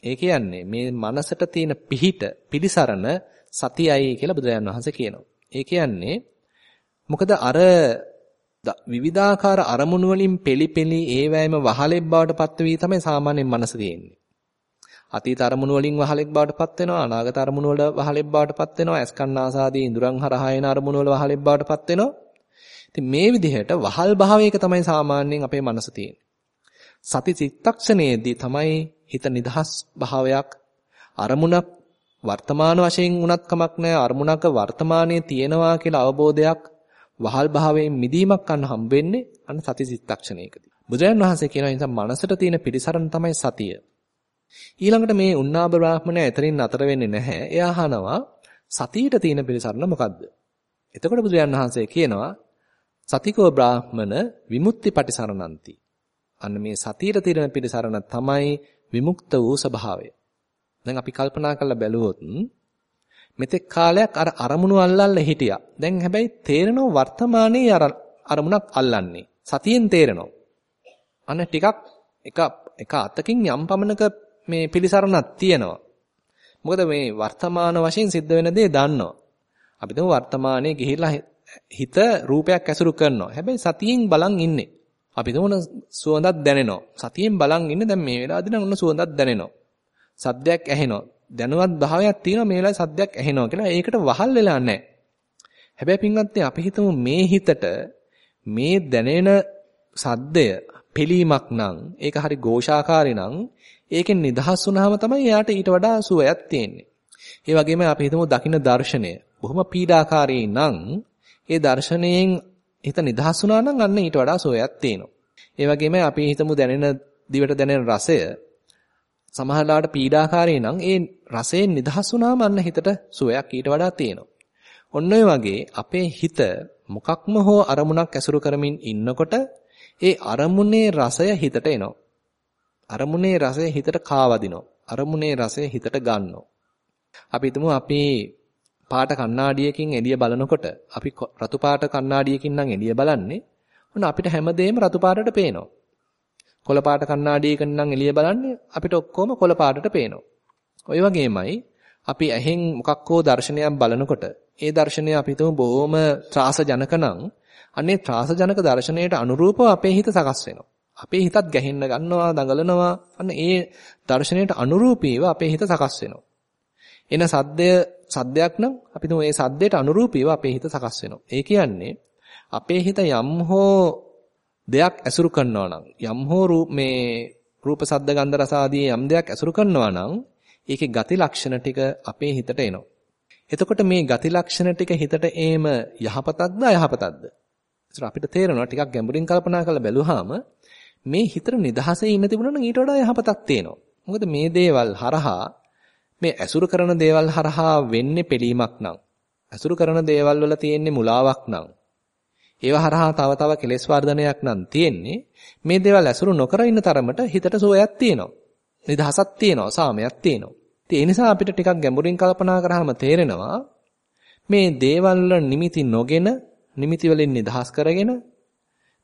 ඒ කියන්නේ මේ මනසට තියෙන පිහිට පිලිසරණ සතියයි කියලා බුදුරජාන් වහන්සේ කියනවා. ඒ කියන්නේ මොකද අර විවිධාකාර අරමුණු වලින් පෙලිපෙලි ඒවැයම වහලෙක් බවට පත් වී තමයි සාමාන්‍යයෙන් මනස තියෙන්නේ. අතීත අරමුණු වලින් වහලෙක් බවට පත් වෙනවා අනාගත අරමුණු වල වහලෙක් බවට පත් වෙනවා ඇස්කන්නාසාදී ඉඳුරන් හරහා එන අරමුණු වල වහලෙක් බවට පත් වෙනවා. ඉතින් මේ විදිහට වහල් භාවයක තමයි සාමාන්‍යයෙන් අපේ මනස තියෙන්නේ. සති චිත්තක්ෂණයේදී තමයි හිත නිදහස් භාවයක් අරමුණක් වර්තමාන වශයෙන් උනත් කමක් නැහැ අරමුණක වර්තමානයේ තියෙනවා කියලා අවබෝධයක් වහල් භාවයෙන් මිදීමක් ගන්න හම්බ වෙන්නේ අන්න සති චිත්තක්ෂණයකදී. බුදුරජාණන් වහන්සේ කියනවා නිසා මනසට තියෙන පිළිසරණ තමයි සතිය. ඊළඟට මේ උන්නාබ බ්‍රාහ්මණය එතනින් නතර වෙන්නේ නැහැ. එයා අහනවා සතියට තියෙන පිළිසරණ මොකද්ද? එතකොට බුදුරජාණන් වහන්සේ කියනවා සතිකෝ බ්‍රාහ්මන විමුක්ති පටිසරණන්ති. අන්න මේ සතියට තියෙන පිළිසරණ තමයි විමුක්ත වූ ස්වභාවය. දැන් අපි කල්පනා කරලා බැලුවොත් මෙතෙක් කාලයක් අර අරමුණු අල්ලල්ලා හිටියා. දැන් හැබැයි තේරෙනව වර්තමානයේ අර අරමුණක් අල්ලන්නේ. සතියෙන් තේරෙනවා. අන්න ටිකක් එක එක අතකින් යම් පමණක මේ පිළිසරණක් තියෙනවා. මොකද මේ වර්තමාන වශයෙන් සිද්ධ වෙන දේ දන්නවා. අපි තුමු වර්තමානයේ ගිහිල්ලා හිත රූපයක් ඇසුරු කරනවා. හැබැයි සතියෙන් බලන් ඉන්නේ. අපි තුමුන සුවඳක් දැනෙනවා. සතියෙන් බලන් ඉන්නේ දැන් මේ වෙලාවදී නම් ඔන්න සුවඳක් දැනෙනවා. සද්දයක් ඇහෙනවා. දැනුවත් භාවයක් තියෙනවා මේ වෙලාවේ සද්දයක් ඇහෙනවා කියලා. ඒකට වහල් වෙලා නැහැ. හැබැයි පින්වත්නි අපි හිතමු මේ හිතට මේ දැනෙන සද්දය පිළීමක් නම් ඒක හරි ഘോഷාකාරී නම් ඒකෙන් නිදහස් වුනහම තමයි එයාට ඊට වඩා සුවයක් තියෙන්නේ. ඒ වගේම අපි හිතමු දකින්න දර්ශනය බොහොම පීඩාකාරී නම් ඒ දර්ශනයෙන් හිත නිදහස් වුණා නම් අන්න ඊට වඩා සුවයක් තියෙනවා. ඒ වගේම අපි හිතමු දැනෙන දිවට දැනෙන රසය සමහරලාට පීඩාකාරී නම් ඒ රසයෙන් නිදහස් වුණාම අන්න හිතට සුවයක් ඊට වඩා තියෙනවා. ඔන්න ඔය වගේ අපේ හිත මොකක්ම හෝ අරමුණක් ඇසුරු කරමින් ඉන්නකොට ඒ අරමුණේ රසය හිතට එනවා. අරමුණේ රසය හිතට කාවදිනවා. අරමුණේ රසය හිතට ගන්නවා. අපි හිතමු අපි පාට කණ්ණාඩියකින් එළිය බලනකොට අපි රතු පාට කණ්ණාඩියකින් නම් එළිය බලන්නේ. ඔන්න අපිට හැමදේම රතු පාටට පේනවා. කොළ පාට කණ්ණාඩියකින් නම් එළිය බලන්නේ අපිට ඔක්කොම කොළ පාටට පේනවා. ඔය වගේමයි අපි ඇහෙන් මොකක් හෝ දර්ශනයක් බලනකොට ඒ දර්ශනය අපි හිතමු බොහොම ත්‍රාසජනක නම් අන්නේ ත්‍රාසජනක දර්ශනයට අනුරූපව අපේ හිත සකස් වෙනවා. අපේ හිතත් ගැහෙන්න ගන්නවා, දඟලනවා. අන්න ඒ දර්ශනයට අනුරූපීව අපේ හිත සකස් වෙනවා. එන සද්දය සද්දයක් නම් අපි තුමු මේ සද්දයට අනුරූපීව අපේ හිත සකස් වෙනවා. ඒ කියන්නේ අපේ හිත යම් හෝ දෙයක් ඇසුරු කරනවා නම් යම් හෝ මේ රූප සද්ද ගන්ධ රස ආදී යම් දෙයක් ඇසුරු කරනවා නම් ඒකේ ගති ලක්ෂණ ටික අපේ හිතට එනවා. එතකොට මේ ගති ලක්ෂණ ටික හිතට ඒම යහපතක්ද අයහපතක්ද? ඒතර අපිට තේරෙනවා ටිකක් ගැඹුරින් කල්පනා කරලා බැලුවාම මේ හිතට නිදහසේ ඉන්න තිබුණා නම් ඊට වඩා යහපතක් තියෙනවා. මොකද මේ දේවල් හරහා මේ ඇසුරු කරන දේවල් හරහා වෙන්නේ පිළීමක් නම් ඇසුරු කරන දේවල් වල තියෙන්නේ මුලාවක් නම් ඒව හරහා තව තව කෙලෙස් වර්ධනයක් නම් තියෙන්නේ මේ දේවල් ඇසුරු නොකර ඉන්න තරමට හිතට සෝයක් තියෙනවා. නිදහසක් තියෙනවා සාමයක් තියෙනවා. ඉතින් ඒ නිසා අපිට ටිකක් ගැඹුරින් කල්පනා කරාම තේරෙනවා මේ දේවල් වල නිමිති නොගෙන නිමිති වලින් නිදහස් කරගෙන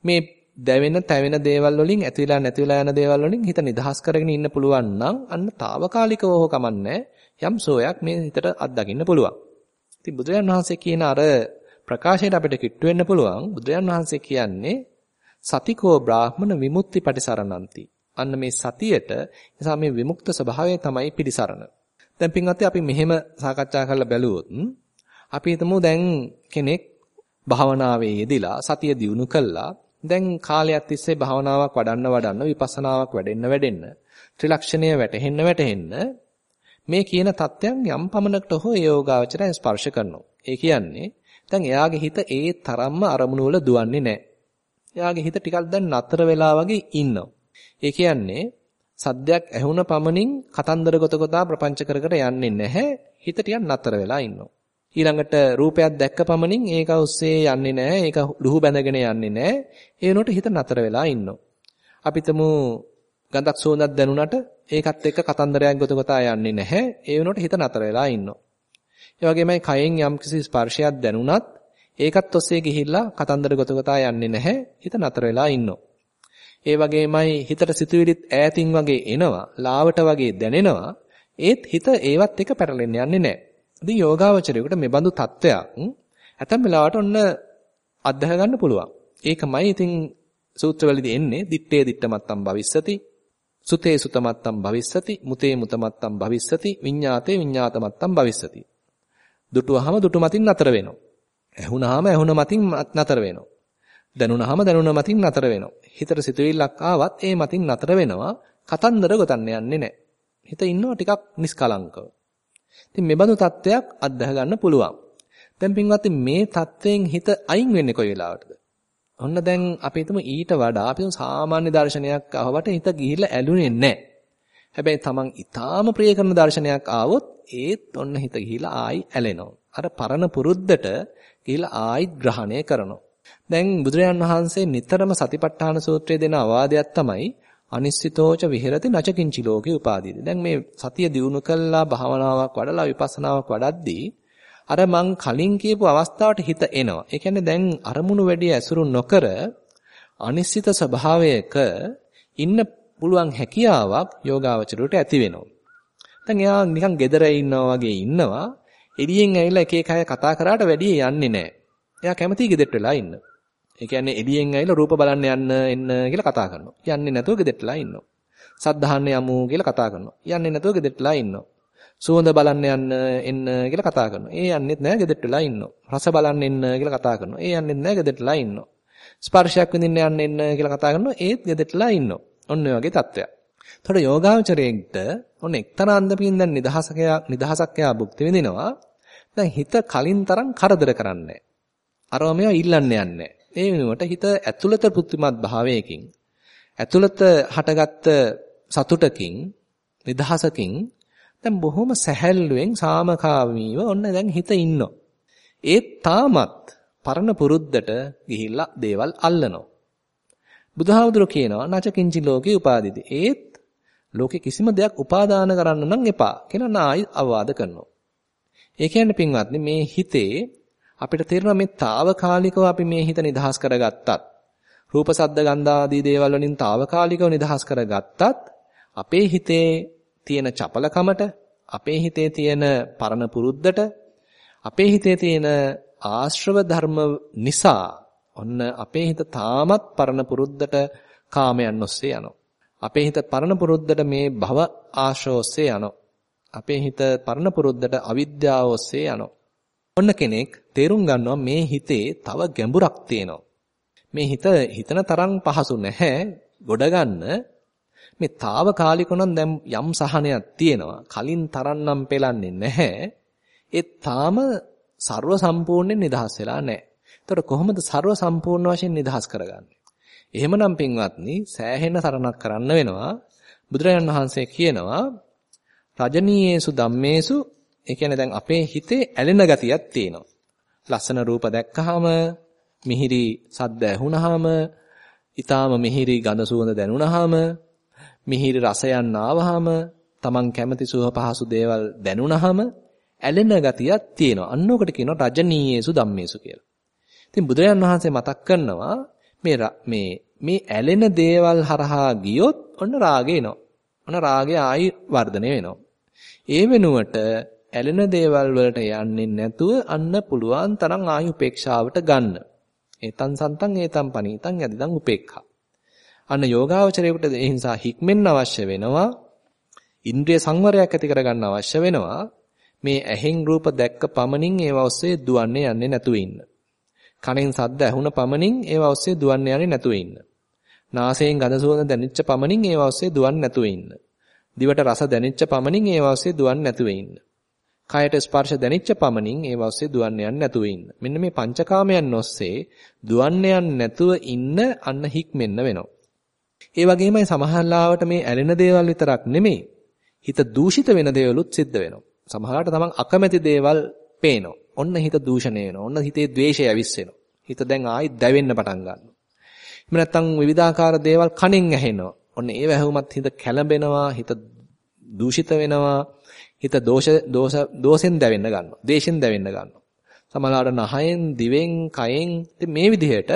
මේ දැවෙන තැවෙන දේවල් වලින් ඇතිලා නැතිලා යන දේවල් වලින් හිත නිදහස් කරගෙන ඉන්න පුළුවන් නම් අන්න తాවකාලිකව හෝ කමන්නේ යම් සෝයක් මේ හිතට අත්දකින්න පුළුවන්. ඉතින් බුදුරජාණන් වහන්සේ කියන අර ප්‍රකාශයට අපිට කිට්ටු වෙන්න පුළුවන් බුදුරජාණන් වහන්සේ කියන්නේ සතිකෝ බ්‍රාහ්මණ විමුක්ති පටිසරණන්ති. අන්න මේ සතියට නිසා මේ විමුක්ත ස්වභාවය තමයි පිළිසරණ. දැන් පින්වත්නි අපි මෙහෙම සාකච්ඡා කරලා බැලුවොත් අපි හිතමු දැන් කෙනෙක් භාවනාවේ යෙදিলা සතිය දියුණු කළා දැන් කාලයක් තිස්සේ භාවනාවක් වඩන්න වඩන්න විපස්සනාවක් වැඩෙන්න වැඩෙන්න ත්‍රිලක්ෂණය වැටෙන්න වැටෙන්න මේ කියන தත්වයන් යම් පමණකට හෝ යෝගාවචරය ස්පර්ශ කරනවා. ඒ කියන්නේ දැන් එයාගේ හිත ඒ තරම්ම අරමුණු වල දුවන්නේ නැහැ. එයාගේ හිත ටිකක් දැන් නතර වෙලා වගේ ඉන්නවා. ඒ කියන්නේ සද්දයක් ඇහුණ පමණින් කතන්දර ගොත ගොතා ප්‍රපංච කර කර යන්නේ නැහැ. හිත ටිකක් නතර වෙලා ඉන්නවා. ඊළඟට රූපයක් දැක්ක පමණින් ඒක ඔස්සේ යන්නේ නැහැ. ඒක ලුහු බැඳගෙන යන්නේ නැහැ. ඒ වෙනකොට හිත නතර වෙලා ඉන්නවා. අපිටම ගඳක් සුවඳක් දැනුණට ඒකත් එක්ක කතන්දරයක් ගොත ගොතා යන්නේ නැහැ. ඒ වෙනකොට හිත නතර වෙලා ඉන්නවා. ඒ වගේමයි කයෙන් යම්කිසි ස්පර්ශයක් දැනුණත් ඒකත් ඔස්සේ ගිහිල්ලා කතන්දර ගොත ගොතා යන්නේ නැහැ. හිත නතර වෙලා ඉන්නවා. ඒ වගේමයි හිතට සිතුවිලිත් ඈතින් වගේ එනවා, ලාවට වගේ දැනෙනවා. ඒත් හිත ඒවත් එක පැටලෙන්න යන්නේ නැහැ. ඉතින් යෝගාවචරයකට මේ බඳු தත්වයක් ඇතම් වෙලාවට ඔන්න අත්දැක ගන්න පුළුවන්. ඒකමයි ඉතින් සූත්‍රවලදී එන්නේ දිත්තේ දිත්තමත්තම් භවිස්සති සුතේ සුතමත්තම් භවිස්සති මුතේ මුතමත්තම් භවිස්සති විඤ්ඤාතේ විඤ්ඤාතමත්තම් භවිස්සති. දුටුවහම දුටු මතින් නතර වෙනවා. ඇහුණාම ඇහුණ මතින් නතර වෙනවා. දැනුණාම දැනුණ මතින් නතර වෙනවා. හිතට සිතුවිල්ලක් ආවත් ඒ මතින් නතර වෙනවා. කතන්දර ගොතන්න යන්නේ නැහැ. හිත ඉන්නවා ටිකක් නිස්කලංකව. ඉතින් මේ බඳු තත්වයක් අත්දැක ගන්න පුළුවන්. දැන් පින්වත්නි මේ தත්වයෙන් හිත අයින් වෙන්නේ කොයි වෙලාවටද? ඔන්න දැන් අපි හිතමු ඊට වඩා අපි සාමාන්‍ය දර්ශනයක් අහවට හිත ගිහිල්ලා ඇලුනේ නැහැ. හැබැයි තමන් ඊටාම ප්‍රිය කරන දර්ශනයක් ආවොත් ඒත් ඔන්න හිත ගිහිලා ආයි ඇලෙනවා. අර පරණ පුරුද්දට ගිහිලා ආයි ග්‍රහණය කරනවා. දැන් බුදුරජාන් වහන්සේ නිතරම සතිපට්ඨාන සූත්‍රයේ දෙන අවවාදයක් තමයි අනිශ්චිතෝච විහෙරති නචකින්චි ලෝකේ උපාදීති. දැන් මේ සතිය දිනු කළා භාවනාවක් වඩලා විපස්සනාවක් වඩද්දී අර මං කලින් කියපු අවස්ථාවට හිත එනවා. ඒ කියන්නේ දැන් අරමුණු වැඩි ඇසුරු නොකර අනිශ්චිත ස්වභාවයක ඉන්න පුළුවන් හැකියාවක් යෝගාවචරයට ඇති වෙනවා. දැන් එයා නිකන් gedara ඉන්නවා වගේ ඉන්නවා. එළියෙන් ඇවිල්ලා එක එක අය කතා කරාට වැඩි යන්නේ නැහැ. එයා කැමතියි ගෙදරට වෙලා ඉන්න. ඒ කියන්නේ එළියෙන් ඇවිල්ලා රූප බලන්න යන්න එන්න කියලා කතා කරනවා. යන්නේ නැතුව ගෙදරටලා ඉන්නවා. සද්ධාහන්න යමු කියලා කතා කරනවා. යන්නේ නැතුව ගෙදරටලා ඉන්නවා. සුවඳ බලන්න යන්න එන්න කියලා කතා කරනවා. ඒ යන්නෙත් නැහැ ගෙදරටලා ඉන්නවා. රස බලන්න එන්න කියලා කතා කරනවා. ඒ යන්නෙත් නැහැ ගෙදරටලා ඉන්නවා. ස්පර්ශයක් විඳින්න යන්න එන්න කියලා කතා කරනවා. ඒත් ගෙදරටලා ඉන්නවා. ඔන්න ඔය වගේ තත්ත්වයක්. එතකොට යෝගාවචරයෙක්ට ඔන්න එක්තරා අන්දමින් දැන් නිදහසක නිදහසක් යා භුක්ති විඳිනවා. දැන් හිත කලින් තරම් කරදර කරන්නේ අරව මේවා ඉල්ලන්න යන්නේ ඒ වෙනුවට හිත ඇතුළත පුත්‍තිමත් භාවයකින් ඇතුළත හටගත්ත සතුටකින් නිදහසකින් දැන් බොහොම සැහැල්ලුවෙන් සාමකාමීව ඔන්න දැන් හිත ඉන්නවා. ඒත් තාමත් පරණ පුරුද්දට ගිහිල්ලා දේවල් අල්ලනවා. බුදුහාමුදුරු කියනවා නචකින්චි ලෝකේ උපාදිති. ඒත් ලෝකේ කිසිම දෙයක් උපාදාන කරන්න නම් එපා කියලා නායි අවවාද කරනවා. ඒ කියන්නේ පින්වත්නි මේ හිතේ අපිට තේරෙනවා මේ తాවකාලිකව අපි මේ හිත නිදහස් කරගත්තත් රූප සද්ද ගන්ධ ආදී දේවල් වලින් తాවකාලිකව නිදහස් කරගත්තත් අපේ හිතේ තියෙන චපලකමට අපේ හිතේ තියෙන පරණ පුරුද්දට අපේ හිතේ තියෙන ආශ්‍රව ධර්ම නිසා ඔන්න අපේ හිත තාමත් පරණ පුරුද්දට කාමයන් ඔස්සේ යනවා. අපේ හිත පරණ පුරුද්දට මේ භව ආශ්‍රව ඔස්සේ යනවා. අපේ හිත පරණ පුරුද්දට අවිද්‍යාව ඔස්සේ යනවා. ඔන්න කෙනෙක් තේරුම් ගන්නවා මේ හිතේ තව ගැඹුරක් තියෙනවා. මේ හිත හිතන තරම් පහසු නැහැ ගොඩ ගන්න. මේ తాවකාලිකව නම් දැන් යම් සහනයක් තියෙනවා. කලින් තරම්නම් පෙලන්නේ නැහැ. ඒ තාම ਸਰව සම්පූර්ණයෙන් නිදහස් වෙලා නැහැ. එතකොට කොහොමද ਸਰව සම්පූර්ණ වශයෙන් නිදහස් කරගන්නේ? එහෙමනම් පින්වත්නි සෑහෙන සරණක් කරන්න වෙනවා. බුදුරජාණන් වහන්සේ කියනවා රජනීයේසු ධම්මේසු ඒ කියන්නේ දැන් අපේ හිතේ ඇලෙන ගතියක් තියෙනවා. ලස්සන රූප දැක්කහම, මිහිරි සද්ද ඇහුණහම, ඊටාම මිහිරි ගඳ සුවඳ දැනුණහම, මිහිරි රසයන් ආවහම, Taman කැමති සුව පහසු දේවල් දැනුණහම ඇලෙන ගතියක් තියෙනවා. අන්නෝකට කියනවා රජනීයේසු ධම්මේසු කියලා. ඉතින් බුදුරජාන් වහන්සේ මතක් කරනවා මේ මේ මේ ඇලෙන දේවල් හරහා ගියොත් ඔන්න රාගය එනවා. ඔන්න රාගය ආයි වර්ධනය වෙනවා. ඒ වෙනුවට ඇලෙන දේවල් වලට යන්නේ නැතුව අන්න පුළුවන් තරම් ආයු උපේක්ෂාවට ගන්න. ඒතන් සන්තන් ඒතන් පනීතන් යදිදන් උපේක්ඛා. අන්න යෝගාවචරයේකට ඒ නිසා හික්මෙන්න අවශ්‍ය වෙනවා. ඉන්ද්‍රිය සංවරයක් ඇති කරගන්න අවශ්‍ය වෙනවා. මේ ඇහෙන් රූප දැක්ක පමණින් ඒව ඔස්සේ දුවන්නේ යන්නේ නැතුව ඉන්න. කනෙන් සද්ද ඇහුණ පමණින් ඒව ඔස්සේ දුවන්නේ යන්නේ නැතුව ඉන්න. නාසයෙන් ගඳ සුවඳ දැනෙච්ච පමණින් ඒව ඔස්සේ දුවන්නේ නැතුව ඉන්න. දිවට රස දැනෙච්ච පමණින් ඒව ඔස්සේ දුවන්නේ නැතුව ඉන්න. කයට ස්පර්ශ දැනෙච්ච පමණින් ඒව ඔස්සේ දුවන්නේ යන්නේ නැතුව ඉන්න. මෙන්න මේ පංචකාමයන් ඔස්සේ දුවන්නේ යන්නේ නැතුව ඉන්න අන්න හික්මෙන්න වෙනවා. ඒ වගේමයි සමහරලාවට මේ ඇලෙන දේවල් විතරක් නෙමෙයි. හිත දූෂිත වෙන දේවලුත් සිද්ධ වෙනවා. සමහරවිට තමන් අකමැති දේවල් පේනවා. ඔන්න හිත දූෂණය වෙනවා. ඔන්න හිතේ द्वේෂය ඇවිස්සෙනවා. හිත දැන් ආයි දැවෙන්න පටන් ගන්නවා. එහෙම නැත්නම් විවිධාකාර දේවල් කණෙන් ඇහෙනවා. ඔන්න ඒව ඇහුමත් හිත කැළඹෙනවා, හිත දූෂිත වෙනවා, හිත දෝෂ දෝෂ දෝෂෙන් දැවෙන්න ගන්නවා. දේශෙන් දැවෙන්න ගන්නවා. සමහරවිට නහයෙන්, දිවෙන්, කයෙන් මේ විදිහට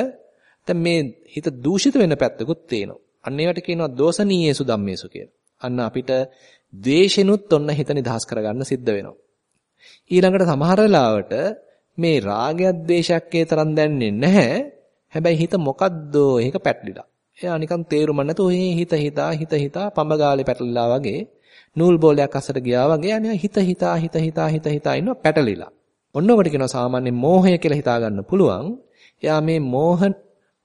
දැන් මේ හිත දූෂිත වෙන පැත්තකුත් තියෙනවා. අන්න ඒවට කියනවා දෝෂනීයසු ධම්මේසු කියලා. අන්න අපිට ද්වේෂෙනුත් ඔන්න හිත නිදහස් කරගන්න සිද්ධ වෙනවා. ඊළඟට සමහර වෙලාවට මේ රාගයක් ද්වේෂයක් තරම් දැනෙන්නේ නැහැ. හැබැයි හිත මොකද්ද ඒක පැටලිලා. එයා නිකන් තේරුම නැතුව හිත හිතා හිත හිතා පඹගාලේ පැටලිලා වගේ නූල් බෝලයක් අස්සට ගියා වගේ අනේ හිත හිතා හිත හිතා හිත හිතා ඉන්නවා පැටලිලා. ඔන්න ඔකට කියනවා සාමාන්‍ය මෝහය කියලා හිතා ගන්න පුළුවන්. එයා මේ මෝහ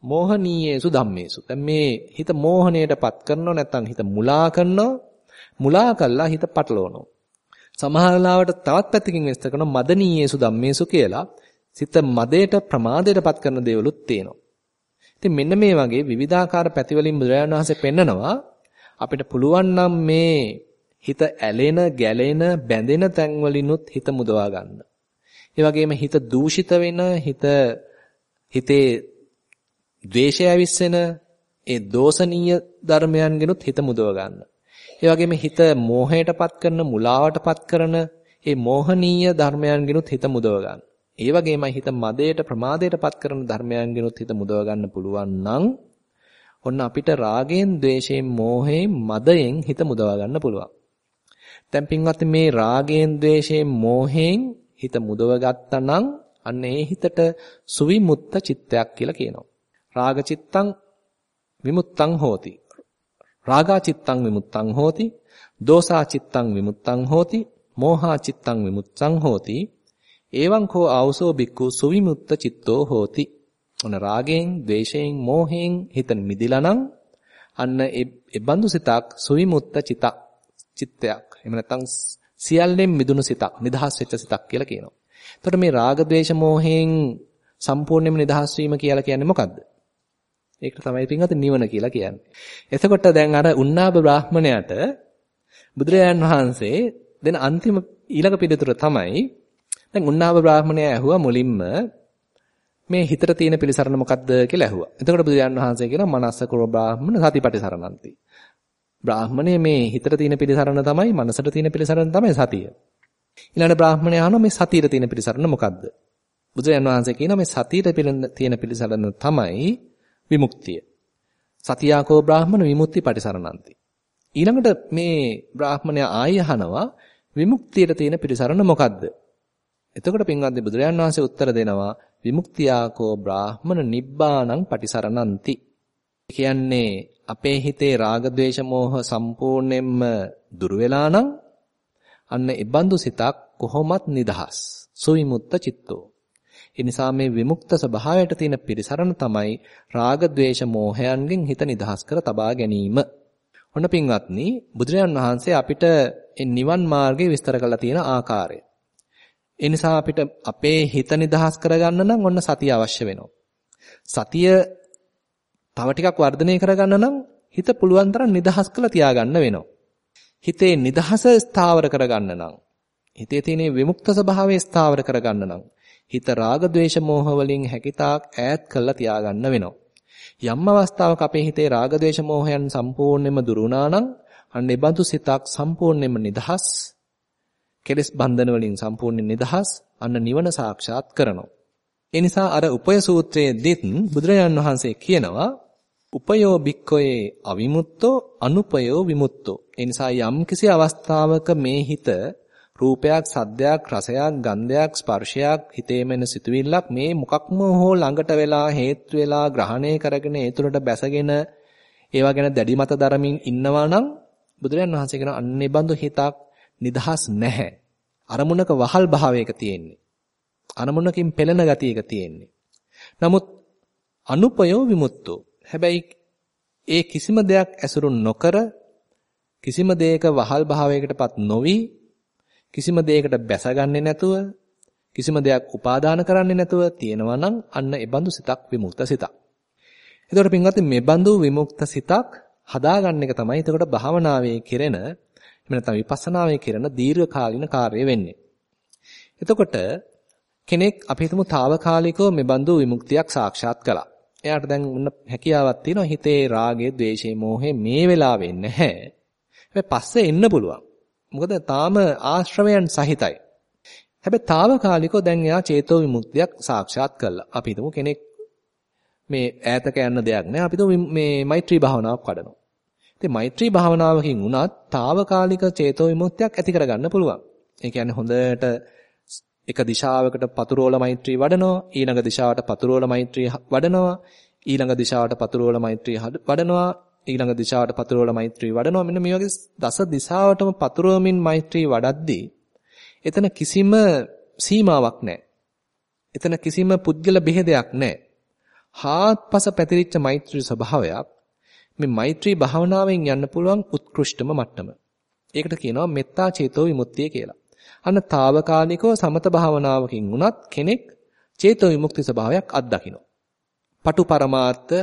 මෝහනීයේසු ධම්මේසු. දැන් මේ හිත මෝහණයටපත් කරනව නැත්නම් හිත මුලා කරනව මුලා කළා හිත පටලවනවා. සමහර ලාවට තවත් පැත්තකින් විස්තර කරන මදනීයේසු ධම්මේසු කියලා සිත මදයට ප්‍රමාදයටපත් කරන දේවලුත් තියෙනවා. ඉතින් මෙන්න මේ වගේ විවිධාකාර පැතිවලින් බුදුරජාණන් වහන්සේ පෙන්නනවා අපිට පුළුවන් නම් මේ හිත ඇලෙන, ගැලෙන, බැඳෙන තැන්වලිනුත් හිත මුදවා ගන්න. ඒ වගේම හිත දූෂිත වෙන, හිත හිතේ ද්වේෂය ඇවිස්සෙන ඒ දෝෂණීය ධර්මයන්ගෙනුත් හිත මුදව ගන්න. ඒ වගේම හිත මෝහයටපත් කරන, මුලාවටපත් කරන ඒ මෝහනීය ධර්මයන්ගෙනුත් හිත මුදව ගන්න. ඒ වගේමයි හිත මදයට ප්‍රමාදයටපත් කරන ධර්මයන්ගෙනුත් හිත මුදව ගන්න පුළුවන් නම් ඔන්න අපිට රාගයෙන්, ద్వේෂයෙන්, මෝහයෙන්, මදයෙන් හිත මුදවා ගන්න පුළුවන්. දැන් පින්වත්නි මේ රාගයෙන්, ద్వේෂයෙන්, මෝහයෙන් හිත මුදව ගත්තනම් අන්න ඒ හිතට සුවිමුත්ත චිත්තයක් කියලා කියනවා. රාග චිත්තං විමුත්තං හෝති. රාගා චිත්තං විමුත්තං හෝති. දෝසා චිත්තං විමුත්තං හෝති. මෝහා චිත්තං විමුත්තං හෝති. එවං කෝ ආවසෝ බික්කු සුවිමුත්ත චිත්තෝ හෝති. ඔන රාගයෙන්, ద్వේෂයෙන්, මෝහයෙන් හිත මිදිලා නම් අන්න ඒ බඳු සිතක් සුවිමුත්ත චිතක් චිත්තයක් එහෙම නැත්නම් සියල්ලෙන් මිදුණු සිතක්, නිදහස් වෙච්ච සිතක් කියලා කියනවා. එතකොට මේ රාග, ద్వේෂ, මෝහයෙන් සම්පූර්ණයෙන්ම නිදහස් වීම කියලා කියන්නේ මොකද්ද? ඒක තමයි පින්වත නිවන කියලා කියන්නේ. එතකොට දැන් අර උන්නාබ බ්‍රාහ්මණයාට බුදුරජාන් වහන්සේ දෙන අන්තිම ඊළඟ පිළිතුර තමයි දැන් උන්නාබ බ්‍රාහ්මණයා ඇහුවා මුලින්ම මේ හිතට තියෙන පිළිසරණ මොකද්ද කියලා ඇහුවා. එතකොට බුදුරජාන් වහන්සේ කියනවා මනස්ස කරෝ බ්‍රාහ්මණ සතිපටි සරණන්ති. බ්‍රාහ්මණය මේ හිතට තියෙන පිළිසරණ තමයි මනසට තියෙන පිළිසරණ තමයි සතිය. ඊළඟ බ්‍රාහ්මණය අහනවා මේ සතියට තියෙන පිළිසරණ මොකද්ද? බුදුරජාන් වහන්සේ කියනවා මේ සතියට තියෙන පිළිසරණ තමයි විමුක්තිය. සතියාකෝ බ්‍රාහ්මණ විමුක්ති පටිසරණන්ති. ඊළඟට මේ බ්‍රාහ්මණයා ආය අහනවා විමුක්තියට තියෙන පිළිසරණ මොකද්ද? එතකොට පින්වත්නි බුදුරජාන් වහන්සේ උත්තර දෙනවා විමුක්තියාකෝ බ්‍රාහ්මණ නිබ්බාණං පටිසරණන්ති. කියන්නේ අපේ හිතේ රාග ద్వේෂ මෝහ සම්පූර්ණයෙන්ම දුර වෙලා නම් අන්න ඒබඳු සිතක් කොහොමත් නිදහස්. සුවිමුත්ත චිත්තෝ. ඒ නිසා මේ විමුක්ත ස්වභාවයට තියෙන පිරිසරණ තමයි රාග ద్వේෂ මෝහයන්ගෙන් හිත නිදහස් කර තබා ගැනීම. ඔන්න පින්වත්නි බුදුරජාන් වහන්සේ අපිට නිවන් මාර්ගය විස්තර කරලා තියෙන ආකාරය. ඒ නිසා අපිට අපේ හිත නිදහස් කරගන්න නම් ඔන්න සතිය අවශ්‍ය වෙනවා. සතිය තව ටිකක් වර්ධනය කරගන්න නම් හිත පුළුවන් තරම් නිදහස් කරලා තියාගන්න වෙනවා. හිතේ නිදහස ස්ථාවර කරගන්න නම් හිතේ තියෙන විමුක්ත ස්වභාවය ස්ථාවර කරගන්න නම් හිත රාග ద్వේෂ මෝහ වලින් හැකිතාක් ඈත් කරලා තියාගන්න වෙනවා. යම් අවස්ථාවක අපේ හිතේ රාග ద్వේෂ මෝහයන් සම්පූර්ණයෙන්ම දුරු වුණා නම් අන්න ඒබඳු සිතක් සම්පූර්ණයෙන්ම නිදහස් කෙලස් බන්ධන වලින් සම්පූර්ණයෙන් නිදහස් අන්න නිවන සාක්ෂාත් කරනවා. ඒ නිසා අර උපය සූත්‍රයේදීත් බුදුරජාන් වහන්සේ කියනවා උපයෝ භික්ඛවේ අවිමුත්තෝ අනුපයෝ විමුත්තෝ. ඒ නිසා යම් කිසි අවස්ථාවක මේ හිත රූපයක්, සද්දයක්, රසයක්, ගන්ධයක්, ස්පර්ශයක් හිතේමෙන සිතුවිල්ලක් මේ මොකක්ම හෝ ළඟට වෙලා හේතු වෙලා ග්‍රහණය කරගෙන ඒ තුළට බැසගෙන ඒවා ගැන දැඩි මත දරමින් ඉන්නවා නම් බුදුරජාන් වහන්සේ කියන අන්නේ බඳු හිතක් නිදහස් නැහැ. අරමුණක වහල් භාවයක තියෙන්නේ. අරමුණකින් පෙළෙන ගතියක තියෙන්නේ. නමුත් අනුපයෝ විමුක්තෝ. හැබැයි ඒ කිසිම දෙයක් ඇසුරු නොකර කිසිම දෙයක වහල් භාවයකටපත් නොවි කිසිම දෙයකට බැසගන්නේ නැතුව කිසිම දෙයක් උපාදාන කරන්නේ නැතුව තියෙනවා නම් අන්න ඒ බඳු සිතක් විමුක්ත සිතක්. එතකොට පින්වත්නි මේ බඳු විමුක්ත සිතක් හදාගන්න එක තමයි එතකොට භාවනාවේ කෙරෙන එහෙම නැත්නම් විපස්සනාවේ කෙරෙන දීර්ඝකාලීන කාර්යය වෙන්නේ. එතකොට කෙනෙක් අපි හිතමු తాවකාලිකව මේ බඳු විමුක්තියක් සාක්ෂාත් කළා. එයාට දැන් මොන හැකියාවක් තියෙනවා හිතේ රාගය, ద్వේෂය, මෝහය මේ වෙලාවේ නැහැ. හැබැයි පස්සේ එන්න පුළුවන්. මොකද තාම ආශ්‍රවයන් සහිතයි. හැබැයි తాවකාලිකව දැන් එයා චේතෝ විමුක්තියක් සාක්ෂාත් කළා. අපි හිතමු කෙනෙක් මේ ඈතක යන්න දෙයක් නෑ. අපි මේ මෛත්‍රී භාවනාවක් වඩනවා. ඉතින් මෛත්‍රී භාවනාවකින් වුණත් తాවකාලික චේතෝ විමුක්තියක් ඇති කරගන්න පුළුවන්. ඒ කියන්නේ හොඳට එක දිශාවකට පතුරෝල මෛත්‍රී වඩනවා ඊළඟ දිශාවට පතුරෝල මෛත්‍රී වඩනවා ඊළඟ දිශාවට පතුරෝල මෛත්‍රී වඩනවා ඊළඟ දිශාවට පතුරවල මෛත්‍රී වඩනවා. මෙන්න මේ වගේ දස දිශාවටම පතුරවමින් මෛත්‍රී වඩද්දී එතන කිසිම සීමාවක් නැහැ. එතන කිසිම පුද්ගල බෙහෙදයක් නැහැ. හාත්පස පැතිරිච්ච මෛත්‍රී ස්වභාවයක් මේ මෛත්‍රී භාවනාවෙන් යන්න පුළුවන් උත්කෘෂ්ඨම මට්ටම. ඒකට කියනවා මෙත්තා චේතෝ විමුක්තිය කියලා. අන්න తాවකාලිකව සමත භාවනාවකින් වුණත් කෙනෙක් චේතෝ විමුක්ති ස්වභාවයක් අත්දකිනවා. පටු පරමාර්ථ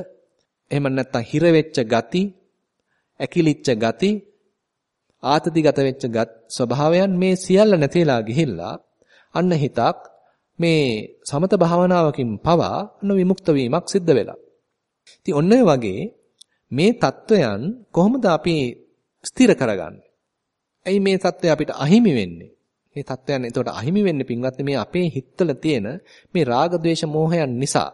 එහෙම නැත්නම් හිර වෙච්ච ගති, ඇකිලිච්ච ගති, ආතතිගත වෙච්ච ස්වභාවයන් මේ සියල්ල නැතිලා ගිහිල්ලා අන්න හිතක් මේ සමත භාවනාවකින් පවා අන්න විමුක්ත වීමක් සිද්ධ වෙලා. ඉතින් ඔන්න වගේ මේ தত্ত্বයන් කොහොමද අපි ස්ථිර කරගන්නේ? ඇයි මේ தত্ত্বය අපිට අහිමි වෙන්නේ? මේ தත්වයන් එතකොට අහිමි වෙන්නේ පින්වත්නි මේ අපේ හිතවල තියෙන මේ රාග ద్వේෂ මෝහයන් නිසා.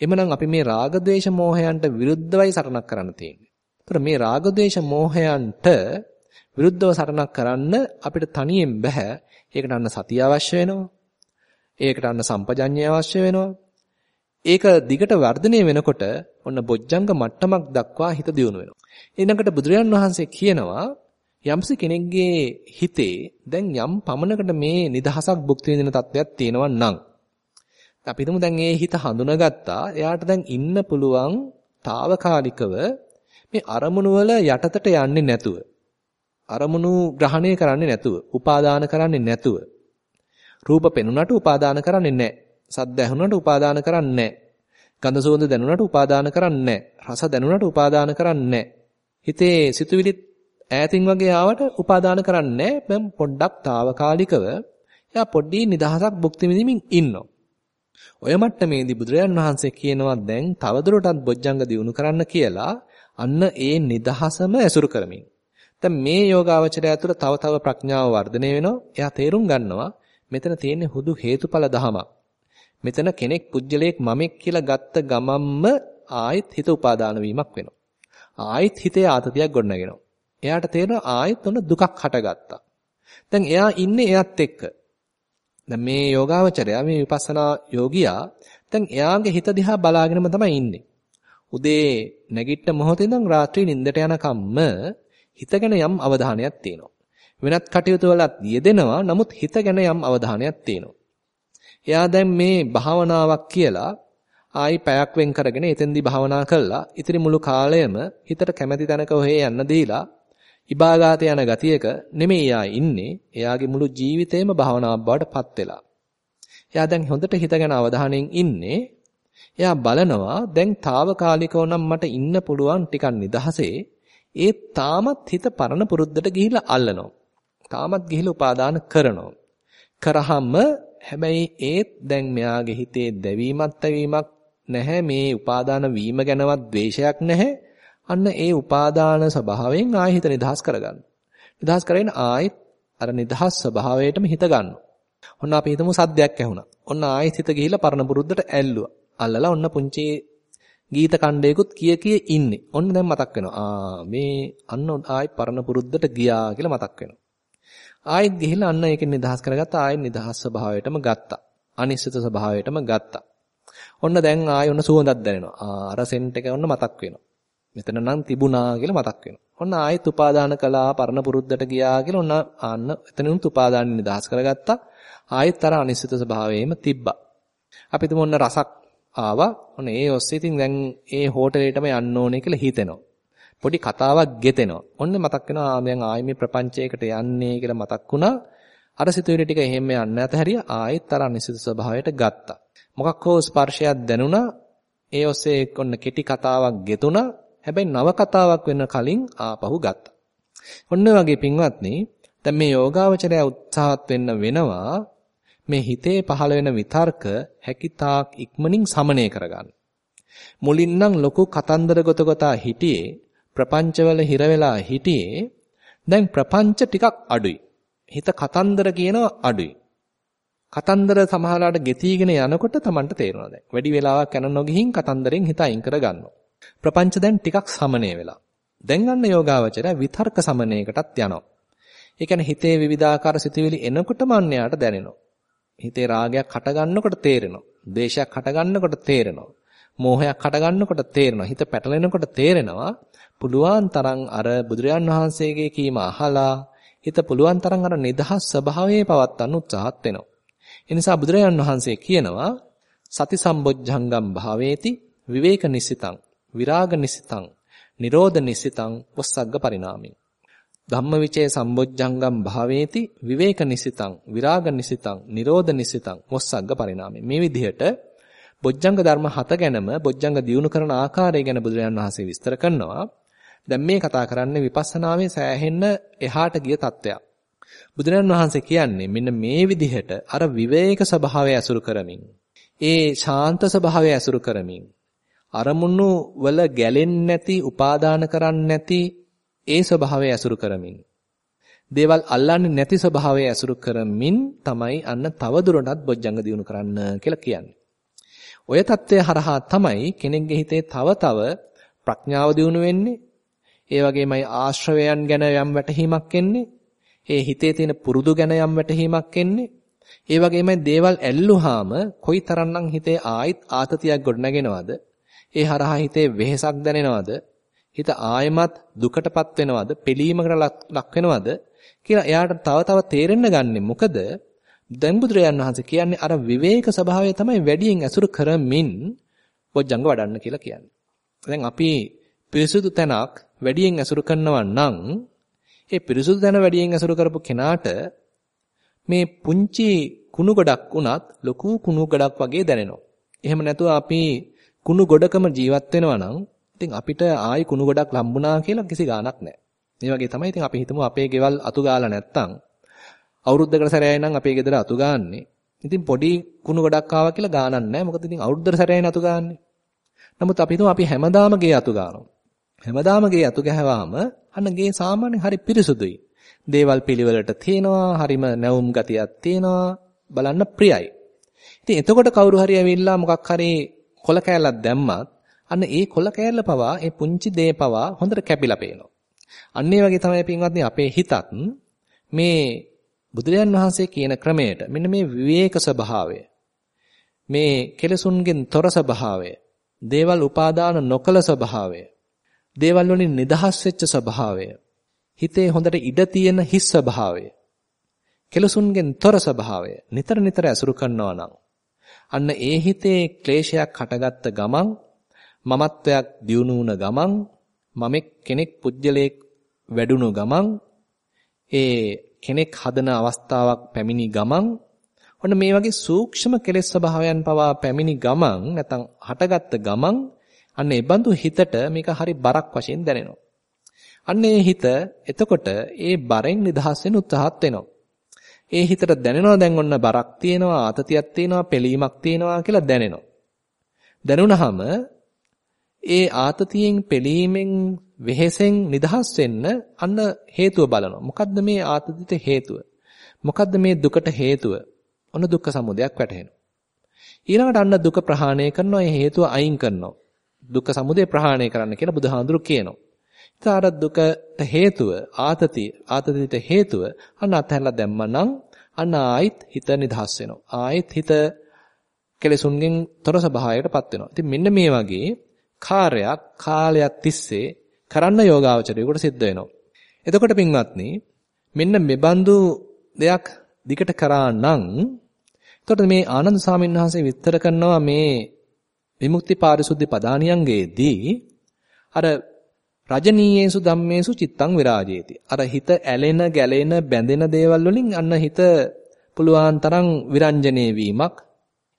එමනම් අපි මේ රාග ద్వේෂ මෝහයන්ට විරුද්ධවයි සටනක් කරන්න තියෙන්නේ. ඒතර මේ රාග ద్వේෂ මෝහයන්ට විරුද්ධව සටනක් කරන්න අපිට තනියෙන් බෑ. ඒකට අන්න සතිය අවශ්‍ය වෙනවා. ඒකට අන්න සම්පජඤ්ඤය අවශ්‍ය වෙනවා. ඒක දිගට වර්ධනය වෙනකොට ඔන්න බොජ්ජංග මට්ටමක් දක්වා හිත දියුණු වෙනවා. ඊළඟට බුදුරජාන් වහන්සේ කියනවා යම්ස කෙනෙක්ගේ හිතේ දැන් යම් පමණකට මේ නිදහසක් භුක්ති විඳින තත්වයක් තියෙනවා නම් අපි හිතමු දැන් ඒ හිත හඳුනාගත්තා. එයාට දැන් ඉන්න පුළුවන් తాවකාලිකව මේ අරමුණු වල යටතට යන්නේ නැතුව අරමුණු ග්‍රහණය කරන්නේ නැතුව උපාදාන කරන්නේ නැතුව. රූප පෙනුනට උපාදාන කරන්නේ නැහැ. සද්ද ඇහුනට උපාදාන කරන්නේ නැහැ. ගඳ සුවඳ දැනුනට උපාදාන කරන්නේ නැහැ. රස දැනුනට උපාදාන කරන්නේ නැහැ. හිතේ සිතුවිලි ඈතින් වගේ ආවට උපාදාන කරන්නේ නැහැ. පොඩ්ඩක් తాවකාලිකව එයා පොඩ්ඩී නිදහසක් භුක්ති විඳින්මින් ඉන්නවා. ඔය මට්ටමේදී බුදුරජාන් වහන්සේ කියනවා දැන් තවදුරටත් බොජ්ජංග දියුණු කරන්න කියලා අන්න ඒ නිදහසම ඇසුරු කරමින්. දැන් මේ යෝගාවචරය ඇතුළ තව තව ප්‍රඥාව වර්ධනය වෙනවා. එයා තේරුම් ගන්නවා මෙතන තියෙන්නේ හුදු හේතුඵල ධමයක්. මෙතන කෙනෙක් පුජ්‍යලයක් මමෙක් කියලා ගත්ත ගමම්ම ආයෙත් හිත උපාදාන වීමක් වෙනවා. ආයෙත් හිතේ ආතතියක් ගොඩනගෙනවා. එයාට තේරෙනවා ආයෙත් ඔන්න දුකක් හටගත්තා. දැන් එයා ඉන්නේ එයත් එක්ක. දැන් මේ යෝගාවචරයා මේ විපස්සනා යෝගියා දැන් එයාගේ හිත දිහා බලාගෙනම තමයි ඉන්නේ. උදේ නැගිට මොහොතේ ඉඳන් රාත්‍රී නිින්දට යනකම්ම හිත ගැන යම් අවධානයක් තියෙනවා. වෙනත් කටයුතු වලත් යෙදෙනවා. නමුත් හිත ගැන යම් අවධානයක් තියෙනවා. එයා දැන් මේ භාවනාවක් කියලා ආයි පැයක් වෙන් කරගෙන එතෙන්දී භාවනා කළා. ඉතිරි මුළු කාලයම හිතට කැමැති තැනක ඔහේ යන්න දීලා ඉබාගාත යන ගතියක නෙමෙයි එයා ඉන්නේ. එයාගේ මුළු ජීවිතේම භාවනාවක් බවට පත් වෙලා. එයා දැන් හොඳට හිත ගැන අවධානයෙන් ඉන්නේ. එයා බලනවා දැන් తాවකාලිකව නම් මට ඉන්න පුළුවන් ටිකක් නිදහසේ. ඒ තාමත් හිත පරණ පුරුද්දට ගිහිලා අල්ලනවා. තාමත් ගිහිලා උපාදාන කරනවා. කරාම හැබැයි ඒත් දැන් මෙයාගේ හිතේ දැවීමක් තැවීමක් නැහැ මේ උපාදාන වීම ගැනවත් ද්වේෂයක් නැහැ අන්න ඒ උපාදාන ස්වභාවයෙන් ආයෙ හිත නිදහස් කරගන්න. නිදහස් කරගෙන ආයෙත් අර නිදහස් ස්වභාවයටම හිත ගන්න. ඔන්න අපි හිතමු සද්දයක් ඇහුණා. ඔන්න ආයෙත් හිත ගිහිල්ලා පරණ පුරුද්දට ඇල්ලුවා. අල්ලලා ඔන්න පුංචි ගීත කණ්ඩයකුත් කිය කිය ඉන්නේ. ඔන්න දැන් මතක් වෙනවා. ආ මේ අන්න ආයෙත් පරණ පුරුද්දට ගියා කියලා මතක් වෙනවා. ආයෙත් ගිහිල්ලා අන්න ඒකෙන් නිදහස් කරගත්තා. ආයෙත් නිදහස් ස්වභාවයටම ගත්තා. අනිශ්චිත ස්වභාවයටම ගත්තා. ඔන්න දැන් ආයෙ ඔන්න සුවඳක් දැනෙනවා. ආ අර සෙන්ට් එක ඔන්න මතක් වෙනවා. මෙතන නම් තිබුණා කියලා මතක් වෙනවා. ඔන්න ආයෙත් උපාදාන කළා පරණ පුරුද්දට ගියා කියලා ඔන්න ආන්න එතනිනුත් උපාදාන නිදහස් කරගත්තා. ආයෙත් අර අනිශ්චිත ස්වභාවයෙම තිබ්බා. අපි තුමු ඔන්න රසක් ආවා. ඔන්න ඒ ඔස්සේ ඉතින් දැන් ඒ හෝටලේටම යන්න ඕනේ කියලා හිතෙනවා. පොඩි කතාවක් ගෙතෙනවා. ඔන්න මතක් වෙනවා දැන් ආයෙ මේ ප්‍රපංචයකට යන්නේ කියලා මතක් වුණා. අර සිතුවිලි ටික එහෙම යන්න නැතහැරිය ආයෙත් අර අනිශ්චිත ස්වභාවයට ගත්තා. මොකක් හෝ ස්පර්ශයක් දැනුණා. ඒ ඔස්සේ ඔන්න කෙටි කතාවක් ගෙතුණා. හැබැයි නව කතාවක් වෙන කලින් ආපහු ගත්තා. ඔන්න වගේ පින්වත්නි දැන් මේ යෝගාවචරය උත්සාහත් වෙන්න වෙනවා මේ හිතේ පහළ වෙන විතර්ක හැකිතාක් ඉක්මනින් සමනය කරගන්න. මුලින් නම් ලොකු කතන්දර ගොත ගොතා හිටියේ ප්‍රපංචවල හිර වෙලා හිටියේ දැන් ප්‍රපංච ටිකක් අඩුයි. හිත කතන්දර කියනවා අඩුයි. කතන්දර සමහරලාට ගෙතිගෙන යනකොට Tamanට තේරෙනවා දැන්. වැඩි වෙලාවක් යන නොගිහින් කතන්දරෙන් හිත අයින් කරගන්නවා. ප්‍රපංච දැන් ටිකක් සමනය වෙලා. දැන් ගන්න යෝගාවචරය විතර්ක සමනයකටත් යනවා. ඒ කියන්නේ හිතේ විවිධාකාර සිතුවිලි එනකොටම අන්‍යයට දැනෙනවා. හිතේ රාගයක් හට ගන්නකොට තේරෙනවා. ද්වේෂයක් හට ගන්නකොට තේරෙනවා. මෝහයක් හට ගන්නකොට තේරෙනවා. හිත පැටලෙනකොට තේරෙනවා. පුළුවන් තරම් අර බුදුරජාන් වහන්සේගේ කීම අහලා හිත පුළුවන් තරම් අර නිදහස් ස්වභාවයේ පවත්වන්න උත්සාහත් වෙනවා. ඒ නිසා බුදුරජාන් වහන්සේ කියනවා සති සම්බොජ්ජංගම් භාවේති විවේක නිසිතං විරාග නිසිතං නිරෝධ නිසිතං වස්සග්ග පරිණාමේ. ධම්මවිචේ සම්බොජ්ජංගම් භාවේති විවේක නිසිතං විරාග නිසිතං නිරෝධ නිසිතං වස්සග්ග පරිණාමේ. මේ විදිහට බොජ්ජංග ධර්ම හත ගැනම බොජ්ජංග දියුණු කරන ආකාරය ගැන බුදුරජාණන් වහන්සේ විස්තර කරනවා. දැන් මේ කතා කරන්නේ විපස්සනාවේ සෑහෙන්න එහාට ගිය තත්ත්වයක්. බුදුරජාණන් වහන්සේ කියන්නේ මෙන්න මේ විදිහට අර විවේක ස්වභාවය ඇසුරු කරමින් ඒ ශාන්ත ස්වභාවය ඇසුරු කරමින් අරමුණු වල ගැලෙන්නේ නැති උපාදාන කරන්නේ නැති ඒ ස්වභාවය ඇසුරු කරමින් දේවල් අල්ලන්නේ නැති ස්වභාවය ඇසුරු කරමින් තමයි අන්න තව දුරටත් බොජ්ජංග දියුණු කරන්න කියලා කියන්නේ. ඔය தත්ත්වය හරහා තමයි කෙනෙක්ගේ හිතේ තව තව ප්‍රඥාව දියුණු වෙන්නේ. ඒ වගේමයි ආශ්‍රවයන් ගැන යම් වැටහීමක් එන්නේ. ඒ හිතේ තියෙන පුරුදු ගැන යම් වැටහීමක් එන්නේ. ඒ වගේමයි දේවල් ඇල්ලුවාම කොයිතරම්නම් හිතේ ආයිත් ආතතියක් ගොඩනගෙනවද? ඒ හරහා හිතේ වෙහෙසක් දැනෙනවද? හිත ආයමත් දුකටපත් වෙනවද? පිළීමකට ලක් වෙනවද? කියලා එයාට තව තව තේරෙන්න ගන්නෙ මොකද? දැන් බුදුරජාන් වහන්සේ කියන්නේ අර විවේක ස්වභාවය තමයි වැඩියෙන් ඇසුරු කරමින් බොජ්ජංග වඩන්න කියලා කියන්නේ. දැන් අපි පිරිසුදු තැනක් වැඩියෙන් ඇසුරු කරනවා නම් ඒ පිරිසුදු තැන වැඩියෙන් ඇසුරු කරපු කෙනාට මේ පුංචි කුණු ගොඩක් වුණත් ලොකු කුණු ගොඩක් වගේ දැනෙනවා. එහෙම නැතුව අපි කුණු ගොඩකම ජීවත් වෙනවා නම් ඉතින් අපිට ආයි කුණු ගොඩක් ලම්බුණා කියලා කිසි ගාණක් නැහැ. මේ වගේ තමයි ඉතින් අපි හිතමු අපේ ගෙවල් අතු ගාලා නැත්තම් අවුරුද්දකට සැරයයි නම් අපේ ගෙදර අතු ගාන්නේ. ඉතින් පොඩි කුණු ගොඩක් ආවා කියලා ගානක් නැහැ. මොකද ඉතින් අවුරුද්දකට සැරයයි අතු ගාන්නේ. නමුත් අපි හිතමු අපි හැමදාම ගේ අතු ගන්නවා. හැමදාම ගේ අතු ගැහවාම අන්න ගේ සාමාන්‍යයෙන් හරි පිරිසුදුයි. දේවල් පිළිවෙලට තියෙනවා, හරිම නැවුම් ගතියක් තියෙනවා, බලන්න ප්‍රියයි. ඉතින් එතකොට කවුරු හරි ඇවිල්ලා මොකක් හරි කොල කෑල්ලක් දැම්මත් අන්න ඒ කොල කෑල්ල පවා ඒ පුංචි දේ පවා හොඳට කැපිලා පේනවා. අන්න ඒ වගේ තමයි පින්වත්නි අපේ හිතත් මේ බුදුරජාන් වහන්සේ කියන ක්‍රමයට මෙන්න මේ විවේක ස්වභාවය මේ කෙලසුන්ගෙන් තොර ස්වභාවය දේවල් උපාදාන නොකල ස්වභාවය දේවල් වලින් නිදහස් වෙච්ච ස්වභාවය හිතේ හොඳට ඉඩ තියෙන හිස් ස්වභාවය කෙලසුන්ගෙන් තොර ස්වභාවය නිතර නිතර ඇසුරු කරනවා නම් අන්න ඒ හිතේ ක්ලේශයක් හටගත්ත ගමන් මමත්වයක් දියුණු වුණ ගමන් මමෙක් කෙනෙක් පුජ්‍යලයක් වැඩුණු ගමන් ඒ කෙනෙක් හදන අවස්ථාවක් පැමිණි ගමන් ඔන්න මේ වගේ සූක්ෂම කෙලෙස් ස්වභාවයන් පවා පැමිණි ගමන් නැත්නම් හටගත්ත ගමන් අන්න ඒ බඳු හිතට මේක හරි බරක් වශයෙන් දැනෙනවා. අන්න ඒ හිත එතකොට ඒ බරෙන් නිදහස් වෙන්න උත්සාහත් වෙනවා. ඒ හිතට දැනෙනවා දැන් ඔන්න බරක් තියෙනවා ආතතියක් තියෙනවා පෙලීමක් තියෙනවා කියලා දැනෙනවා. දැනුණාම ඒ ආතතියෙන් පෙලීමෙන් වෙහෙසෙන් නිදහස් වෙන්න අන්න හේතුව බලනවා. මොකද්ද මේ ආතතියට හේතුව? මොකද්ද මේ දුකට හේතුව? ඔන්න දුක්ඛ සමුදයක් වැටහෙනවා. ඊළඟට අන්න දුක ප්‍රහාණය කරනවා. ඒ හේතුව අයින් කරනවා. දුක්ඛ සමුදය ප්‍රහාණය කරන්න කියලා බුදුහාඳුරු කියනවා. ඉතින් අර දුකට හේතුව ආතතිය ආතතියට හේතුව අන්න අතහැරලා දැම්මනම් අන්න ආයිත් හිත නිදහස් වෙනවා. ආයිත් හිත කෙලෙසුන්ගෙන් තොර ස්වභාවයකටපත් වෙනවා. ඉතින් මෙන්න මේ වගේ කාර්යයක් කාලයක් තිස්සේ කරන්න යෝගාවචරයෙකුට සිද්ධ වෙනවා. එතකොට පින්වත්නි මෙන්න මෙබඳු දෙයක් දිකට කරා නම් එතකොට මේ ආනන්ද සාමීන් වහන්සේ විස්තර කරනවා මේ විමුක්ති පාරිශුද්ධි පදානියංගේදී අර රජනීයේසු ධම්මේසු චිත්තං විරාජේති. අර හිත ඇලෙන, ගැලෙන, බැඳෙන දේවල් වලින් අන්න හිත පුළුවන් තරම් විරංජනේ වීමක්,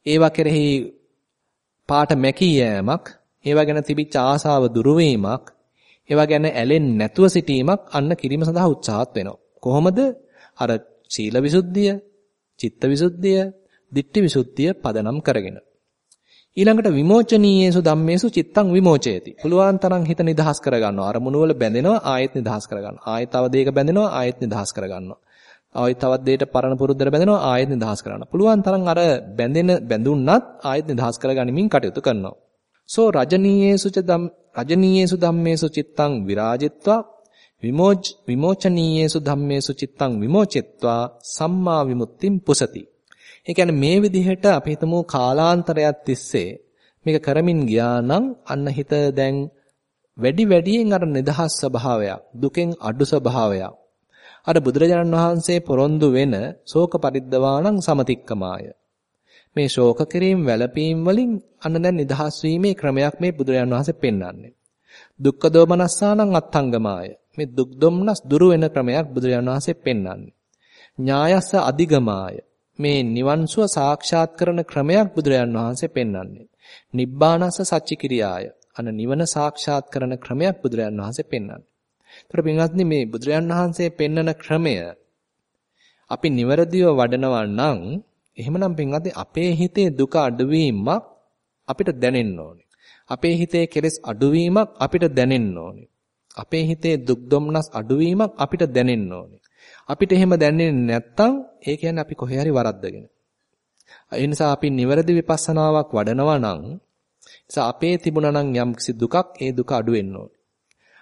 ඒවා කෙරෙහි පාට මැකී යෑමක්, ඒවා ගැන තිබිච්ච ආසාව දුරු වීමක්, ඒවා ගැන ඇලෙන්නේ නැතුව සිටීමක් අන්න කිරීම සඳහා උත්සාහත් වෙනවා. කොහොමද? අර සීල විසුද්ධිය, චිත්ත විසුද්ධිය, දිට්ඨි විසුද්ධිය පදනම් කරගෙන. ඊළඟට විමෝචනීයේසු ධම්මේසු චිත්තං විමෝචයති. පුළුවන් තරම් හිත නිදහස් කරගන්නවා. අරමුණු වල බැඳෙනවා ආයෙත් නිදහස් කරගන්නවා. ආයෙත් තව දෙයක බැඳෙනවා ආයෙත් නිදහස් කරගන්නවා. ආයෙත් තවත් දෙයකට පරණ පුරුද්දට බැඳෙනවා ආයෙත් නිදහස් කරගන්නවා. පුළුවන් තරම් අර බැඳෙන බැඳුන්නත් ආයෙත් නිදහස් කරගනිමින් කටයුතු කරනවා. සෝ රජනීයේසු ච ධම් රජනීයේසු ධම්මේසු චිත්තං විරාජිත්වා විමෝච විමෝචනීයේසු ධම්මේසු චිත්තං විමෝචෙත්වා සම්මා විමුක්තිම් පුසති ඒ කියන්නේ මේ විදිහට අපි හිතමු කාලාන්තරයක් තිස්සේ මේක කරමින් ගියා නම් අන්න හිත දැන් වැඩි වැඩියෙන් අර නිදහස් ස්වභාවයක් දුකෙන් අඩු ස්වභාවයක්. අර බුදුරජාණන් වහන්සේ පොරොන්දු වෙන ශෝක පරිද්දවාණං සමතික්කමාය. මේ ශෝක කිරීම වැළපීම් වලින් අන්න දැන් නිදහස් වීමේ ක්‍රමයක් මේ බුදුරජාණන් වහන්සේ පෙන්වන්නේ. දුක්ඛ දෝමනස්සානං අත්ංගමාය. මේ දුක් දුම්නස් දුරු වෙන ක්‍රමයක් බුදුරජාණන් වහන්සේ පෙන්වන්නේ. ඥායස්ස අධිගමාය. මේ නිවන් සුව සාක්ෂාත් කරන ක්‍රමයක් බුදුරජාන් වහන්සේ පෙන්වන්නේ. නිබ්බානස්ස සච්චිකිරියාය. අන්න නිවන සාක්ෂාත් කරන ක්‍රමයක් බුදුරයන් වහන්සේ පෙන්වන්නේ. ඒතර පින්වත්නි මේ බුදුරයන් වහන්සේ පෙන්වන ක්‍රමය අපි නිවැරදිව වඩනවා නම් එහෙමනම් පින්වත්නි අපේ හිතේ දුක අඩුවීමක් අපිට දැනෙන්න ඕනේ. අපේ හිතේ කෙලෙස් අඩුවීමක් අපිට දැනෙන්න ඕනේ. අපේ හිතේ දුක් දුම්නස් අඩුවීමක් අපිට දැනෙන්න ඕනේ. අපිට එහෙම දැනෙන්නේ නැත්තම් ඒ කියන්නේ අපි කොහේ හරි වරද්දගෙන. ඒ නිසා අපි නිවැරදි විපස්සනාවක් වඩනවා නම් නිසා අපේ තිබුණා නම් යම්කිසි දුකක් ඒ දුක අඩු වෙන්න ඕනේ.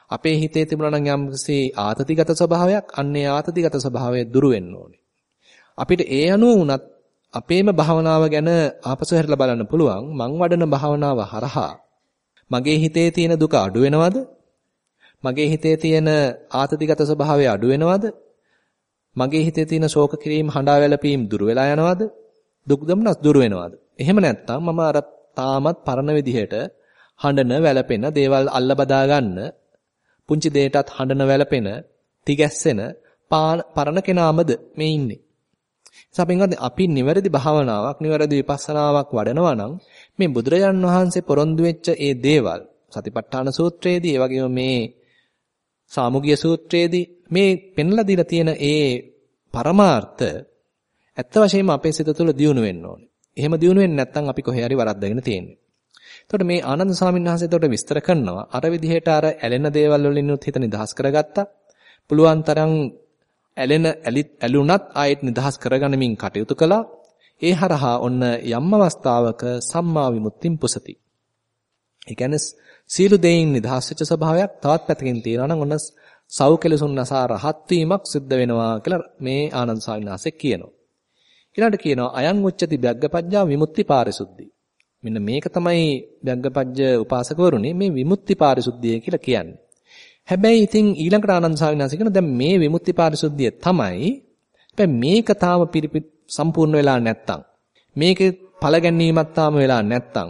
අපේ හිතේ තිබුණා නම් යම්කිසි ආතතිගත ස්වභාවයක් අන්නේ ආතතිගත ස්වභාවය දුරු වෙන්න ඕනේ. අපිට ඒ අනුව වුණත් අපේම භාවනාව ගැන ආපසු හැරලා බලන්න පුළුවන් මං වඩන භාවනාව හරහා මගේ හිතේ තියෙන දුක අඩු වෙනවද? මගේ හිතේ තියෙන ආතතිගත ස්වභාවය අඩු වෙනවද? මගේ හිතේ තියෙන ශෝක කිරීම හඬා වැළපීම් දුර වෙලා යනවද? දුක් දුම්නස් දුර වෙනවද? එහෙම නැත්නම් මම අර තාමත් පරණ විදිහට හඬන වැළපෙන දේවල් අල්ල බදා ගන්න පුංචි දෙයටත් හඬන වැළපෙන තිගැස්සෙන පරණ කෙනාමද මේ ඉන්නේ. සපින්වත් අපි නිවැරදි භාවනාවක් නිවැරදි විපස්සනාවක් වඩනවා නම් මේ බුදුරජාන් වහන්සේ පොරොන්දු වෙච්ච ඒ දේවල් සතිපට්ඨාන සූත්‍රයේදී ඒ වගේම මේ සාමුගිය සූත්‍රයේදී මේ පෙන්ලා දීලා තියෙන ඒ පරමාර්ථ ඇත්ත වශයෙන්ම අපේ සිත තුළ දියුණු වෙන්න ඕනේ. එහෙම දියුණු වෙන්නේ නැත්නම් අපි කොහේ හරි වරද්දගෙන තියෙන්නේ. එතකොට මේ ආනන්ද ස්වාමීන් වහන්සේ එතකොට විස්තර කරනවා අර විදිහට අර ඇලෙන දේවල් වලින් උත් හිත නිදහස් කරගත්තා. පුළුවන් තරම් ඇලෙන ඇලුනත් ආයෙත් නිදහස් කරගනිමින් කටයුතු කළා. ඒ හරහා ඔන්න යම් අවස්ථාවක සම්මා විමුක්තිම් පුසති. ඒ කියන්නේ සීළු දෙයින් නිදහස් වෙච්ච ස්වභාවයක් තවත් පැත්තකින් තියෙනවා නම් ඔන්න සව් කෙලසුන් නසා රහත් වීමක් සිද්ධ වෙනවා කියලා මේ ආනන්ද ස්වාමීන් වහන්සේ කියනවා. ඊළඟට කියනවා අයං උච්චති බග්ගපජ්ජා විමුක්ති පාරිසුද්ධි. මෙන්න මේක තමයි බග්ගපජ්ජ උපාසකවරුනි මේ විමුක්ති පාරිසුද්ධිය කියලා කියන්නේ. හැබැයි ඉතින් ඊළඟට ආනන්ද ස්වාමීන් වහන්සේ කියන දැන් මේ විමුක්ති පාරිසුද්ධිය තමයි හැබැයි මේක තාම සම්පූර්ණ වෙලා නැත්තම් මේකේ ඵල ගැනීමක් තාම වෙලා නැත්තම්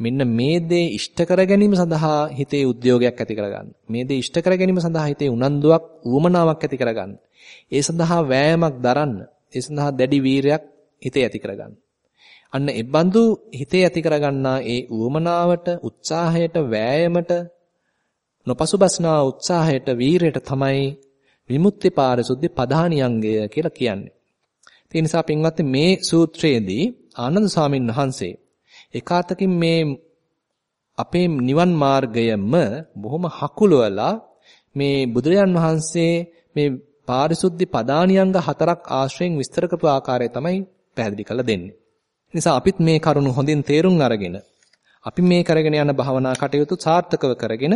මෙන්න මේ දේ ඉෂ්ට කර ගැනීම සඳහා හිතේ උද්‍යෝගයක් ඇති කරගන්න. මේ දේ ඉෂ්ට කර ගැනීම සඳහා හිතේ උනන්දුවක්, ඌමනාවක් ඇති කරගන්න. ඒ සඳහා වෑයමක් දරන්න. ඒ සඳහා දැඩි වීරයක් හිතේ ඇති කරගන්න. අන්න ඒ බඳු හිතේ ඇති කරගන්නා ඒ ඌමනාවට, උත්සාහයට, වෑයමට නොපසුබස්නා උත්සාහයට, වීරයට තමයි විමුක්ති පාරිශුද්ධි පධානියංගය කියලා කියන්නේ. ඒ නිසා පින්වත්නි මේ සූත්‍රයේදී ආනන්ද ස්වාමීන් වහන්සේ එකාතකින් මේ අපේ නිවන් මාර්ගයම බොහොම හකුලවලා මේ බුදුරජාන් වහන්සේ මේ පාරිශුද්ධි පදානියංග හතරක් ආශ්‍රයෙන් විස්තර කරපු ආකාරය තමයි පැහැදිලි කරලා දෙන්නේ. නිසා අපිත් මේ කරුණු හොඳින් තේරුම් අරගෙන අපි මේ කරගෙන යන භවනා කටයුතු සාර්ථකව කරගෙන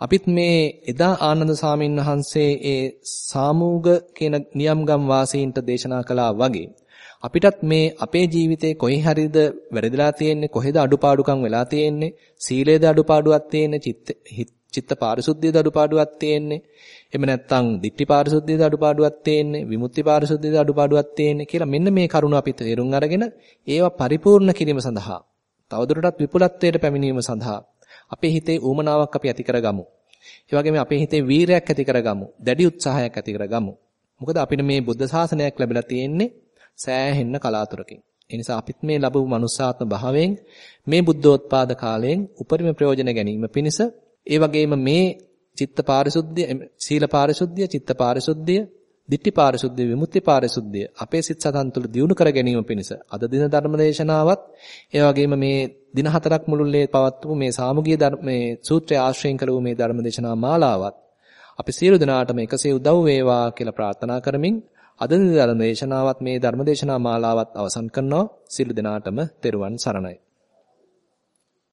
අපිත් මේ එදා ආනන්ද සාමින් වහන්සේ ඒ සාමූග කියන නියම්ගම් වාසීන්ට දේශනා කළා වගේ අපිටත් මේ අපේ ජීවිතේ කොහේ හරිද වැරදිලා තියෙන්නේ කොහෙද අඩුපාඩුකම් වෙලා තියෙන්නේ සීලේද අඩුපාඩුවක් තියෙන්නේ චිත්ත චිත්ත පාරිශුද්ධියද අඩුපාඩුවක් තියෙන්නේ එහෙම නැත්නම් ditthi පාරිශුද්ධියද අඩුපාඩුවක් තියෙන්නේ විමුක්ති පාරිශුද්ධියද අඩුපාඩුවක් තියෙන්නේ කියලා මෙන්න මේ කරුණ අපි තේරුම් අරගෙන ඒවා පරිපූර්ණ කිරීම සඳහා තවදුරටත් විපුලත්වයට පැමිණීම සඳහා අපේ හිතේ ඌමනාවක් අපි ඇති කරගමු. ඒ වගේම අපේ හිතේ වීරයක් ඇති කරගමු. දැඩි උත්සාහයක් ඇති කරගමු. මොකද අපිට මේ බුද්ධ ශාසනයක් ලැබිලා තියෙන්නේ සෑහෙන්න කලාතුරකින්. ඒ නිසා අපිත් මේ ලැබපු මනුස්සාත්ම භාවයෙන් මේ බුද්ධෝත්පාද කාලයෙන් උපරිම ප්‍රයෝජන ගැනීම පිණිස ඒ වගේම මේ චිත්ත පාරිශුද්ධිය, සීල පාරිශුද්ධිය, චිත්ත පාරිශුද්ධිය, ditthi පාරිශුද්ධිය, විමුක්ති පාරිශුද්ධිය අපේ සිත් සතන් තුළ දියුණු කර ගැනීම පිණිස අද දින ධර්මදේශනාවත් ඒ වගේම මේ දින හතරක් මුළුල්ලේ පවත්වපු මේ සාමුගිය මේ සූත්‍රය ආශ්‍රයෙන් කළ මේ ධර්මදේශනා මාලාවත් අපි සියලු දෙනාටම එකසේ උදව් වේවා කියලා ප්‍රාර්ථනා කරමින් අද දින ධර්මදේශනාවත් මේ ධර්මදේශනා මාලාවත් අවසන් කරනවා. සියලු දෙනාටම තෙරුවන් සරණයි.